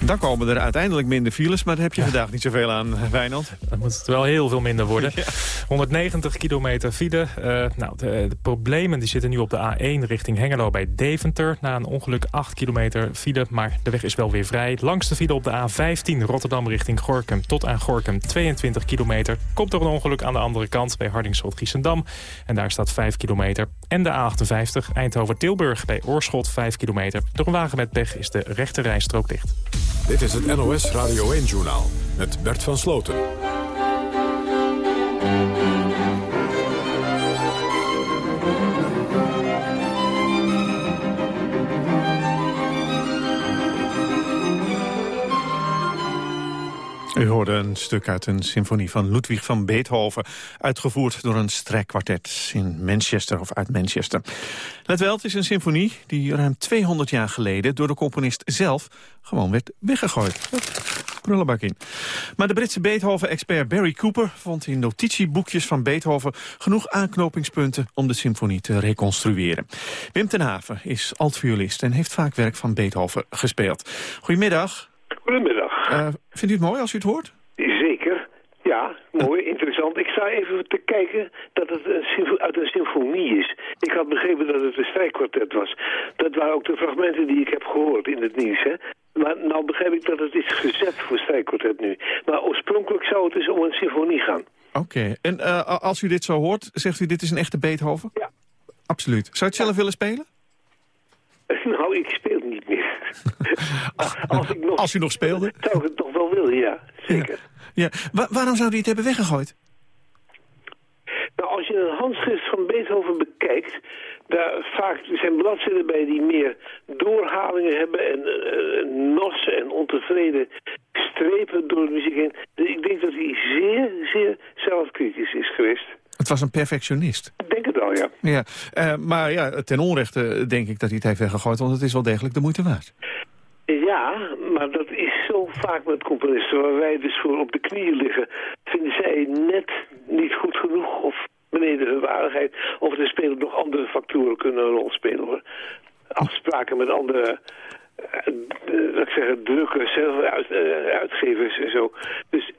Dan komen er uiteindelijk minder files, maar daar heb je ja. vandaag niet zoveel aan, Wijnand.
Dan moet het wel heel veel minder worden. Ja. 190 kilometer file. Uh, nou, de, de, problemen die zitten nu op de A1 richting Hengelo bij Deventer. Na een ongeluk 8 kilometer file, maar de weg is wel weer vrij. Langste file op de A15 Rotterdam richting Gorkum tot aan Gorkum 22 kilometer. Komt er een ongeluk aan de andere kant bij Hardingsveld-Giessendam. En daar staat 5 kilometer. En de A58 Eindhoven-Tilburg bij Oorschot 5 kilometer. Door een wagen met pech is de rechte rijstrook dicht.
Dit is het NOS Radio 1-journaal met Bert van Sloten.
U hoorde een stuk uit een symfonie van Ludwig van Beethoven... uitgevoerd door een strijkkwartet in Manchester of uit Manchester. Let wel, het is een symfonie die ruim 200 jaar geleden... door de componist zelf gewoon werd weggegooid. Prullenbak in. Maar de Britse Beethoven-expert Barry Cooper vond in notitieboekjes van Beethoven... genoeg aanknopingspunten om de symfonie te reconstrueren. Wim ten Haven is altviolist en heeft vaak werk van Beethoven gespeeld. Goedemiddag.
Goedemiddag.
Uh, vindt u het mooi als u het hoort?
Zeker. Ja, mooi, interessant. Ik sta even te kijken dat het een uit een symfonie is. Ik had begrepen dat het een strijkkwartet was. Dat waren ook de fragmenten die ik heb gehoord in het nieuws. Hè? Maar nou begrijp ik dat het is gezet voor strijkkwartet nu. Maar oorspronkelijk zou het dus om een symfonie gaan.
Oké, en uh, als u dit zo hoort, zegt u dit is een echte Beethoven?
Ja.
Absoluut. Zou je het zelf willen spelen?
Nou, ik speel niet meer.
Als, ik nog, als u nog speelde?
Zou ik het toch wel willen, ja. Zeker.
Ja. waarom zou hij het hebben weggegooid?
Nou, als je een handschrift van Beethoven bekijkt... daar vaak zijn bladzijden bij die meer doorhalingen hebben... en uh, nossen en ontevreden strepen door de muziek heen. Dus ik denk dat hij zeer, zeer zelfkritisch is geweest.
Het was een perfectionist.
Ik denk het wel, ja.
ja uh, maar ja, ten onrechte denk ik dat hij het heeft weggegooid... want het is wel degelijk de moeite waard.
Ja, maar dat is zo vaak met componisten waar wij dus voor op de knieën liggen. Vinden zij net niet goed genoeg of beneden hun waardigheid. Of er spelen nog andere factoren kunnen een rol spelen hoor. Afspraken met andere uh, ik zeggen, drukkers, uit, uh, uitgevers en zo. Dus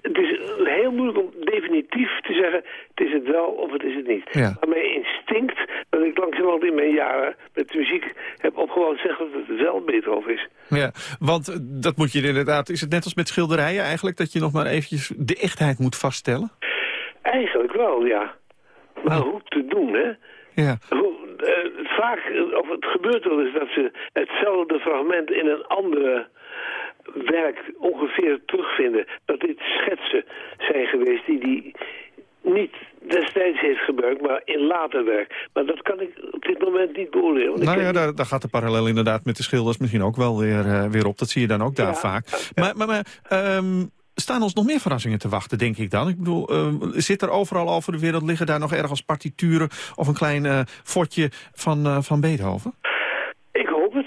het is heel moeilijk om definitief te zeggen... het is het wel of het is het niet.
Ja.
Maar mijn instinct, dat ik langzamerhand in mijn jaren met muziek heb opgebouwd... zeggen dat het wel Beethoven is.
Ja, want dat moet je inderdaad... Is het net als met schilderijen eigenlijk... dat je nog maar eventjes de echtheid moet vaststellen?
Eigenlijk wel, ja. Maar hoe te doen, hè?
Ja.
Hoe, uh, vaak, of het gebeurt wel eens dat ze hetzelfde fragment in een andere werk ongeveer terugvinden. Dat dit schetsen zijn geweest die die niet destijds heeft gebruikt, maar in later werk. Maar dat kan ik op dit moment niet beoordelen.
Nou ja, daar, daar, gaat de parallel inderdaad met de schilders misschien ook wel weer, uh, weer op. Dat zie je dan ook daar ja, vaak. Ja. Maar, maar, maar um, staan ons nog meer verrassingen te wachten, denk ik dan? Ik bedoel, uh, zit er overal over de wereld, liggen daar nog ergens partituren... of een klein uh, fotje van, uh, van Beethoven?
Ik hoop het.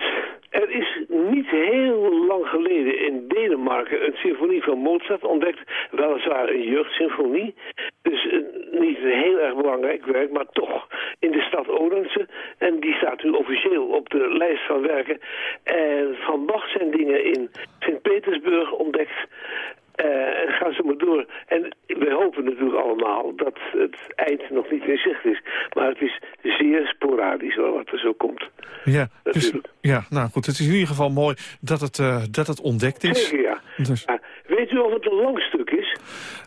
Er is niet heel lang geleden in Denemarken een symfonie van Mozart ontdekt. Weliswaar een jeugdsymfonie. Dus uh, niet een heel erg belangrijk werk, maar toch in de stad Odense. En die staat nu officieel op de lijst van werken. En van Bach zijn dingen in Sint-Petersburg ontdekt. Uh, en gaan ze maar door. En we hopen natuurlijk allemaal dat het eind nog niet in zicht is. Maar het is zeer sporadisch hoor, wat er zo komt.
Ja, dus, ja, nou goed. Het is in ieder geval mooi dat het, uh, dat het ontdekt is.
Zeker, ja.
Dus.
ja. Weet u of het een lang stuk is?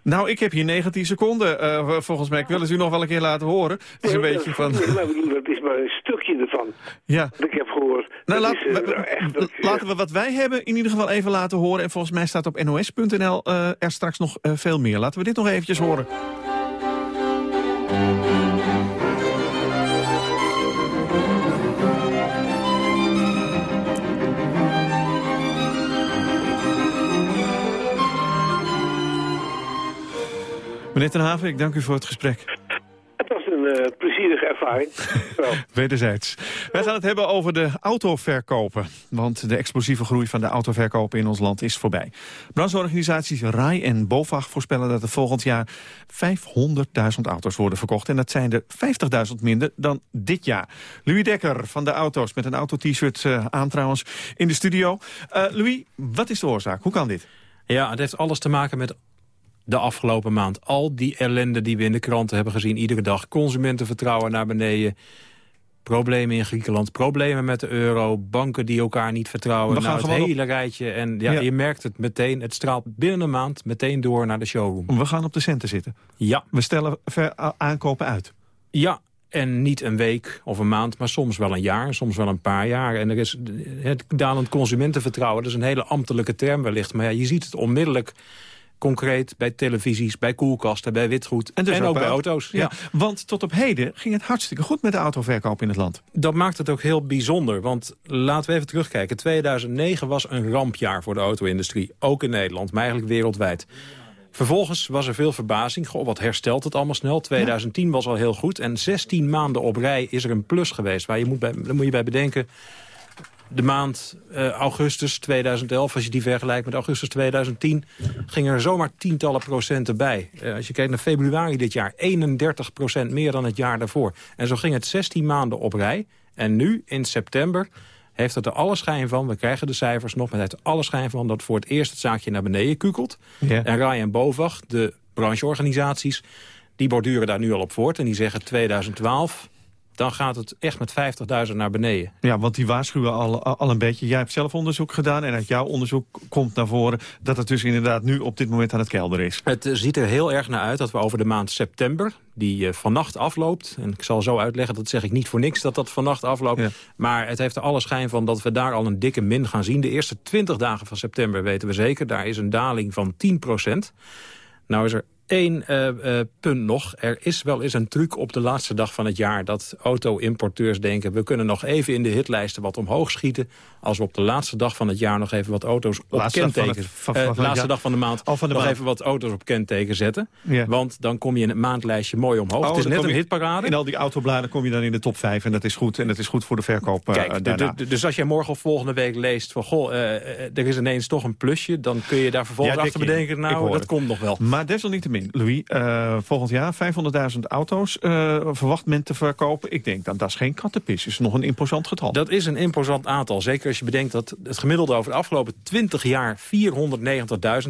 Nou, ik heb hier 19 seconden. Uh, volgens mij, ik wil het u nog wel een keer laten horen. Het is een
nee,
beetje van...
Maar bedoel, dat is maar een stukje ervan.
Ja.
Dat ik heb gehoord.
Nou, laat,
is, uh, echt, dat,
laten we wat wij hebben in ieder geval even laten horen. En volgens mij staat op nos.nl uh, er straks nog uh, veel meer. Laten we dit nog eventjes horen. Meneer Ten Haven, ik dank u voor het gesprek.
Het was een uh, plezierige ervaring.
Wederzijds. Wij gaan het hebben over de autoverkopen. Want de explosieve groei van de autoverkopen in ons land is voorbij. Brancheorganisaties RAI en BOVAG voorspellen dat er volgend jaar 500.000 auto's worden verkocht. En dat zijn er 50.000 minder dan dit jaar. Louis Dekker van de auto's met een auto-t-shirt uh, aan trouwens in de studio. Uh, Louis, wat is de oorzaak? Hoe kan dit?
Ja, het heeft alles te maken met de afgelopen maand. Al die ellende die we in de kranten hebben gezien iedere dag. Consumentenvertrouwen naar beneden. Problemen in Griekenland, problemen met de euro, banken die elkaar niet vertrouwen.
We gaan
nou, het
gewoon
hele rijtje. En ja,
Ja.
je merkt het meteen, het straalt binnen een maand meteen door naar de showroom.
We gaan op de centen zitten.
Ja.
We stellen ver aankopen uit.
Ja, en niet een week of een maand, maar soms wel een jaar, soms wel een paar jaar. En er is het dalend consumentenvertrouwen, dat is een hele ambtelijke term wellicht. Maar ja, je ziet het onmiddellijk concreet bij televisies, bij koelkasten, bij witgoed en,
dus
ook bij auto's.
Ja. Want tot op heden ging het hartstikke goed met de autoverkoop in het land.
Dat maakt het ook heel bijzonder, want laten we even terugkijken. 2009 was een rampjaar voor de auto-industrie, ook in Nederland, maar eigenlijk wereldwijd. Vervolgens was er veel verbazing. Goh, wat herstelt het allemaal snel? 2010 was al heel goed. En 16 maanden op rij is er een plus geweest. Waar je moet bij, daar moet je bij bedenken de maand uh, augustus 2011, als je die vergelijkt met augustus 2010... gingen er zomaar tientallen procenten bij. Uh, als je kijkt naar februari dit jaar, 31 procent meer dan het jaar daarvoor. En zo ging het 16 maanden op rij. En nu, in september, heeft het er alle schijn van... we krijgen de cijfers nog, maar het heeft alle schijn van... dat voor het eerst het zaakje naar beneden kukelt. Ja. En Rai en Bovag, de brancheorganisaties... die borduren daar nu al op voort en die zeggen 2012 dan gaat het echt met 50.000 naar beneden.
Ja, want die waarschuwen al, al een beetje. Jij hebt zelf onderzoek gedaan en uit jouw onderzoek komt naar voren... dat het dus inderdaad nu op dit moment aan het kelder is.
Het uh, ziet er heel erg naar uit dat we over de maand september... die uh, vannacht afloopt, en ik zal zo uitleggen, dat zeg ik niet voor niks... dat dat vannacht afloopt, ja. maar het heeft er alle schijn van... dat we daar al een dikke min gaan zien. De eerste 20 dagen van september weten we zeker. Daar is een daling van 10 procent. Nou is er Eén uh, uh, punt nog. Er is wel eens een truc op de laatste dag van het jaar... dat auto-importeurs denken... we kunnen nog even in de hitlijsten wat omhoog schieten... als we op de laatste dag van het jaar nog even wat auto's op laatste kenteken... Dag van het, van, van uh, laatste dag van de maand van de nog maand. even wat auto's op kenteken zetten. Want dan kom je in het maandlijstje mooi omhoog. Oh, het is net een hitparade.
In al die autobladen kom je dan in de top 5 en dat is goed. En dat is goed voor de verkoop
Kijk,
daarna.
Dus als jij morgen of volgende week leest... van goh, er is ineens toch een plusje... dan kun je daar vervolgens ja, achter bedenken... nou, dat komt nog wel.
Maar desalniettemin, Louis... Uh, volgend jaar 500.000 auto's uh, verwacht men te verkopen. Ik denk dat dat is geen kattenpis. is nog een imposant getal.
Dat is een imposant aantal. Zeker als je bedenkt dat het gemiddelde over de afgelopen 20 jaar 490.000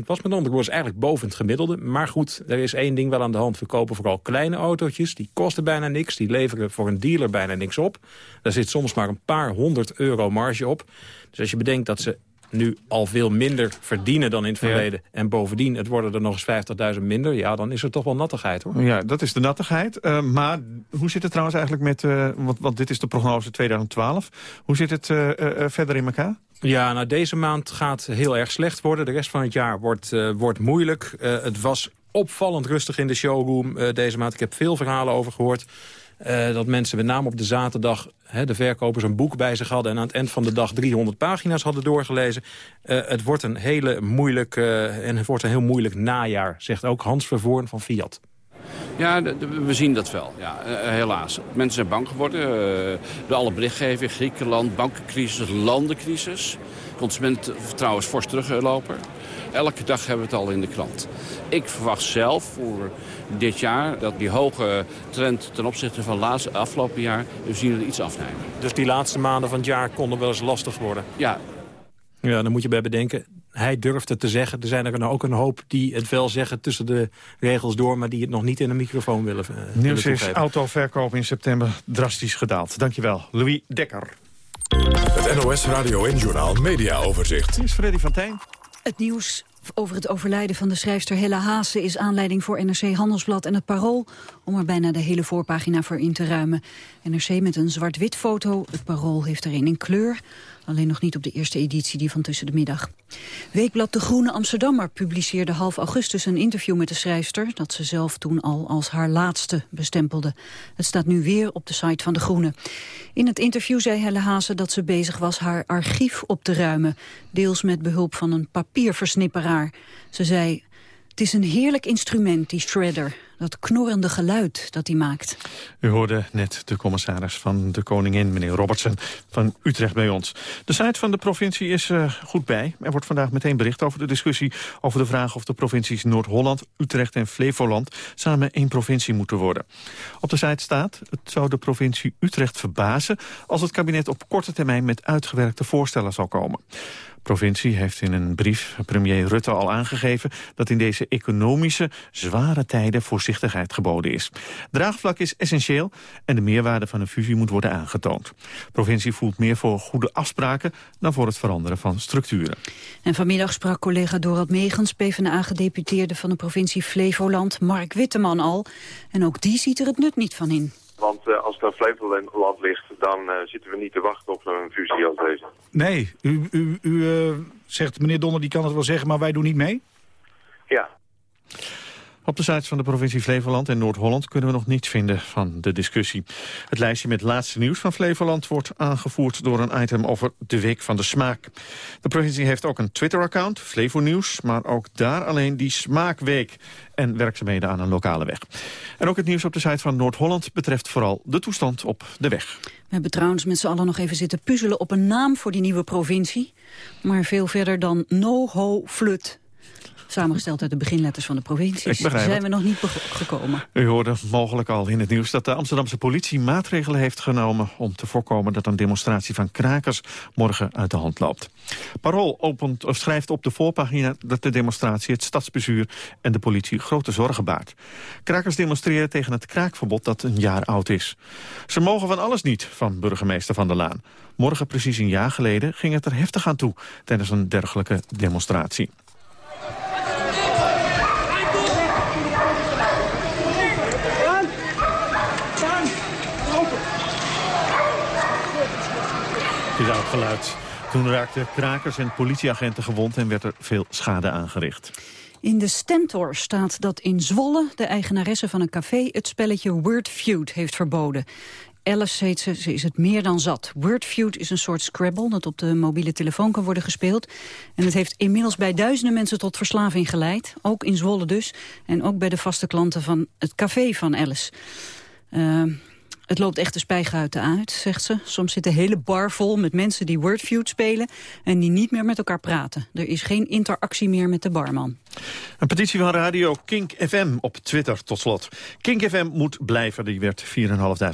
was. Met andere woorden eigenlijk boven het gemiddelde. Maar goed, er is één ding wel aan de hand. We kopen vooral kleine autootjes. Die kosten bijna niks. Die leveren voor een dealer bijna niks op. Daar zit soms maar een paar honderd euro marge op. Dus als je bedenkt dat ze nu al veel minder verdienen dan in het verleden... Ja. en bovendien het worden er nog eens 50.000 minder... ja, dan is er toch wel nattigheid, hoor.
Ja, dat is de nattigheid. Uh, maar hoe zit het trouwens eigenlijk met... Uh, want, want, dit is de prognose 2012. Hoe zit het uh, verder in elkaar?
Ja, nou deze maand gaat heel erg slecht worden. De rest van het jaar wordt, wordt moeilijk. het was opvallend rustig in de showroom deze maand. Ik heb veel verhalen over gehoord. Uh, dat mensen met name op de zaterdag de verkopers een boek bij zich hadden... en aan het eind van de dag 300 pagina's hadden doorgelezen. Uh, het wordt een hele moeilijk uh, en het wordt een heel moeilijk najaar, zegt ook Hans Vervoorn van Fiat.
Ja, we zien dat wel. Ja, helaas. Mensen zijn bang geworden. door alle berichtgeving, Griekenland, bankencrisis, landencrisis. Consumentenvertrouwen is fors teruggelopen. Elke dag hebben we het al in de krant. Ik verwacht zelf voor dit jaar dat die hoge trend ten opzichte van laatste, afgelopen jaar... we zien het iets afnemen.
Dus die laatste maanden van het jaar konden wel eens lastig worden?
Ja.
Ja, dan moet je bij bedenken, hij durft het te zeggen. Er zijn er ook een hoop die het wel zeggen tussen de regels door... maar die het nog niet in een microfoon willen uh,
Nieuws is autoverkoop in september drastisch gedaald. Dankjewel, Louis Dekker.
Het NOS Radio en Journaal Media Overzicht.
Hier is Freddy van Tijn.
Het nieuws over het overlijden van de schrijfster Hella Haase is aanleiding voor NRC Handelsblad en het Parool om er bijna de hele voorpagina voor in te ruimen. NRC met een zwart-wit foto, het Parool heeft er een kleur. Alleen nog niet op de eerste editie, die van tussen de middag. Weekblad De Groene Amsterdammer publiceerde half augustus een interview met de schrijfster... dat ze zelf toen al als haar laatste bestempelde. Het staat nu weer op de site van De Groene. In het interview zei Helle Haase dat ze bezig was haar archief op te ruimen. Deels met behulp van een papierversnipperaar. Ze zei, het is een heerlijk instrument, die shredder dat knorrende geluid dat hij maakt.
U hoorde net de commissaris van de Koningin, meneer Robertson, van Utrecht bij ons. De site van de provincie is uh, goed bij. Er wordt vandaag meteen bericht over de discussie over de vraag of de provincies Noord-Holland, Utrecht en Flevoland samen één provincie moeten worden. Op de site staat, het zou de provincie Utrecht verbazen als het kabinet op korte termijn met uitgewerkte voorstellen zal komen provincie heeft in een brief premier Rutte al aangegeven... dat in deze economische, zware tijden voorzichtigheid geboden is. Draagvlak is essentieel en de meerwaarde van een fusie moet worden aangetoond. De provincie voelt meer voor goede afspraken dan voor het veranderen van structuren.
En vanmiddag sprak collega Dorald Megens, PvdA-gedeputeerde van de provincie Flevoland, Mark Witteman al. En ook die ziet er het nut niet van in.
Want uh, als aan Flevoland ligt, dan uh, zitten we niet te wachten op een fusie als deze.
Nee, u, u, u uh, zegt meneer Donner, die kan het wel zeggen, maar wij doen niet mee?
Ja,
Op de sites van de provincie Flevoland en Noord-Holland kunnen we nog niets vinden van de discussie. Het lijstje met laatste nieuws van Flevoland wordt aangevoerd door een item over de Week van de Smaak. De provincie heeft ook een Twitter-account, Flevo-nieuws, maar ook daar alleen die Smaakweek en werkzaamheden aan een lokale weg. En ook het nieuws op de site van Noord-Holland betreft vooral de toestand op de weg.
We hebben trouwens met z'n allen nog even zitten puzzelen op een naam voor die nieuwe provincie. Maar veel verder dan No-Ho-Flut samengesteld uit de beginletters van de provincies. Zijn we nog niet gekomen.
U hoorde mogelijk al in het nieuws dat de Amsterdamse politie maatregelen heeft genomen... om te voorkomen dat een demonstratie van krakers morgen uit de hand loopt. Parool opent, of schrijft op de voorpagina dat de demonstratie het stadsbestuur en de politie grote zorgen baart. Krakers demonstreren tegen het kraakverbod dat een jaar oud is. Ze mogen van alles niet, van burgemeester Van der Laan. Morgen, precies een jaar geleden, ging het er heftig aan toe tijdens een dergelijke demonstratie. Geluid. Toen raakten krakers en politieagenten gewond en werd er veel schade aangericht.
In de Stentor staat dat in Zwolle de eigenaresse van een café het spelletje Word Feud heeft verboden. Alice heet ze, ze is het meer dan zat. Wordfeud is een soort Scrabble dat op de mobiele telefoon kan worden gespeeld. En het heeft inmiddels bij duizenden mensen tot verslaving geleid. Ook in Zwolle dus. En ook bij de vaste klanten van het café van Alice. Uh, het loopt echt de spijgaten uit, zegt ze. Soms zit de hele bar vol met mensen die Wordfeud spelen... en die niet meer met elkaar praten. Er is geen interactie meer met de barman.
Een petitie van radio Kink FM op Twitter tot slot. Kink FM moet blijven, die werd 4.500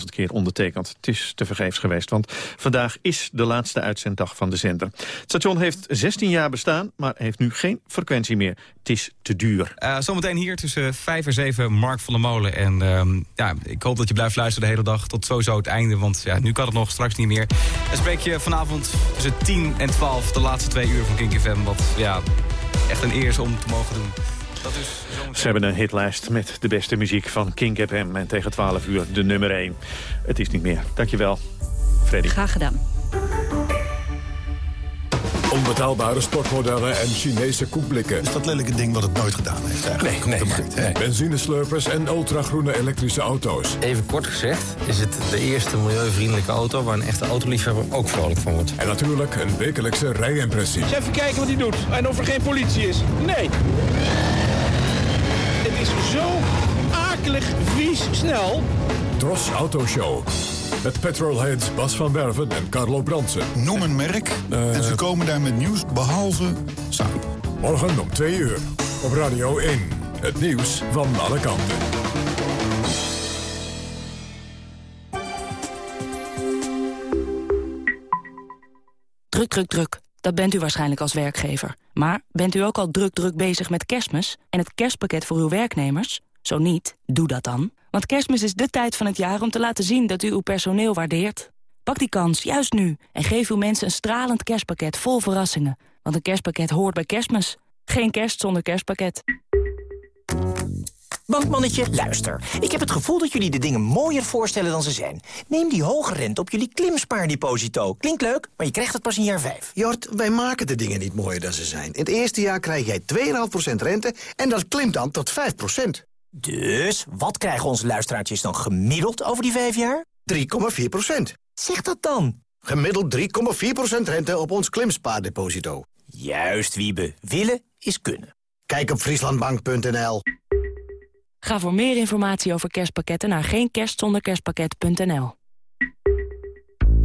keer ondertekend. Het is te vergeefs geweest, want vandaag is de laatste uitzenddag van de zender. Het station heeft 16 jaar bestaan, maar heeft nu geen frequentie meer. Het is te duur.
Uh, zometeen hier tussen 5 en 7 Mark van der Molen. En uh, ja, ik hoop dat je blijft luisteren de hele dag tot sowieso het einde. Want ja, nu kan het nog, straks niet meer. En spreek je vanavond tussen 10 en 12 de laatste twee uur van Kink FM. Wat ja, echt een eer is om te mogen doen. Dat
is Ze hebben een hitlijst met de beste muziek van King FM. En tegen 12 uur de nummer 1. Het is niet meer. Dankjewel, Freddy.
Graag gedaan.
Onbetaalbare sportmodellen en Chinese koekblikken.
Is dat lelijke ding wat het nooit gedaan heeft eigenlijk?
Nee, nee, nee. Benzineslurpers en ultragroene elektrische auto's.
Even kort gezegd is het de eerste milieuvriendelijke auto... waar een echte autoliefhebber ook vrolijk van wordt.
En natuurlijk een wekelijkse rijimpressie.
even kijken wat hij doet en of er geen politie is. Nee. Het is zo akelig, vies, snel.
Tros Autoshow. Met petrolheads Bas van Werven en Carlo Bransen.
Noem een merk en ze komen daar met nieuws behalve samen.
Morgen om 2 uur op Radio 1. Het nieuws van alle kanten.
Druk, druk, druk. Dat bent u waarschijnlijk als werkgever. Maar bent u ook al druk, druk bezig met kerstmis... en het kerstpakket voor uw werknemers? Zo niet, doe dat dan. Want kerstmis is de tijd van het jaar om te laten zien dat u uw personeel waardeert. Pak die kans, juist nu, en geef uw mensen een stralend kerstpakket vol verrassingen. Want een kerstpakket hoort bij kerstmis. Geen kerst zonder kerstpakket.
Bankmannetje, luister. Ik heb het gevoel dat jullie de dingen mooier voorstellen dan ze zijn. Neem die hoge rente op jullie klimspaardeposito. Klinkt leuk, maar je krijgt het pas in jaar 5.
Jort, wij maken de dingen niet mooier dan ze zijn. In het eerste jaar krijg jij 2,5% rente en dat klimt dan tot 5%.
Dus, wat krijgen onze luisteraartjes dan gemiddeld over die vijf jaar?
3,4%
Zeg dat dan.
Gemiddeld 3,4% rente op ons klimspaardeposito.
Juist, Wiebe. Willen is kunnen.
Kijk op frieslandbank.nl.
Ga voor meer informatie over kerstpakketten naar geenkerstzonderkerstpakket.nl.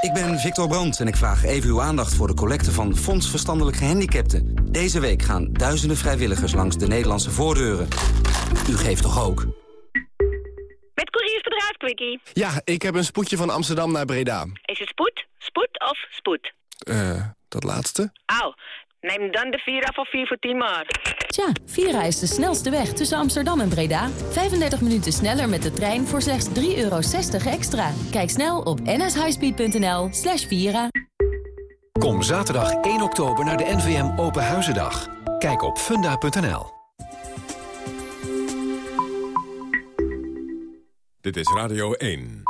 Ik ben Victor Brandt en ik vraag even uw aandacht voor de collecte van Fonds Verstandelijk Gehandicapten. Deze week gaan duizenden vrijwilligers langs de Nederlandse voordeuren. U geeft toch ook?
Met couriersbedrijf Quickie.
Ja, ik heb een spoedje van Amsterdam naar Breda.
Is het spoed, spoed of spoed?
Eh, dat laatste?
Au, neem dan de Vira van 4 voor 10 maart.
Tja, Vira is de snelste weg tussen Amsterdam en Breda. 35 minuten sneller met de trein voor slechts 3,60 euro extra. Kijk snel op nshighspeed.nl slash Vira.
Kom zaterdag 1 oktober naar de NVM Open Huizendag. Kijk op funda.nl.
Dit is Radio 1.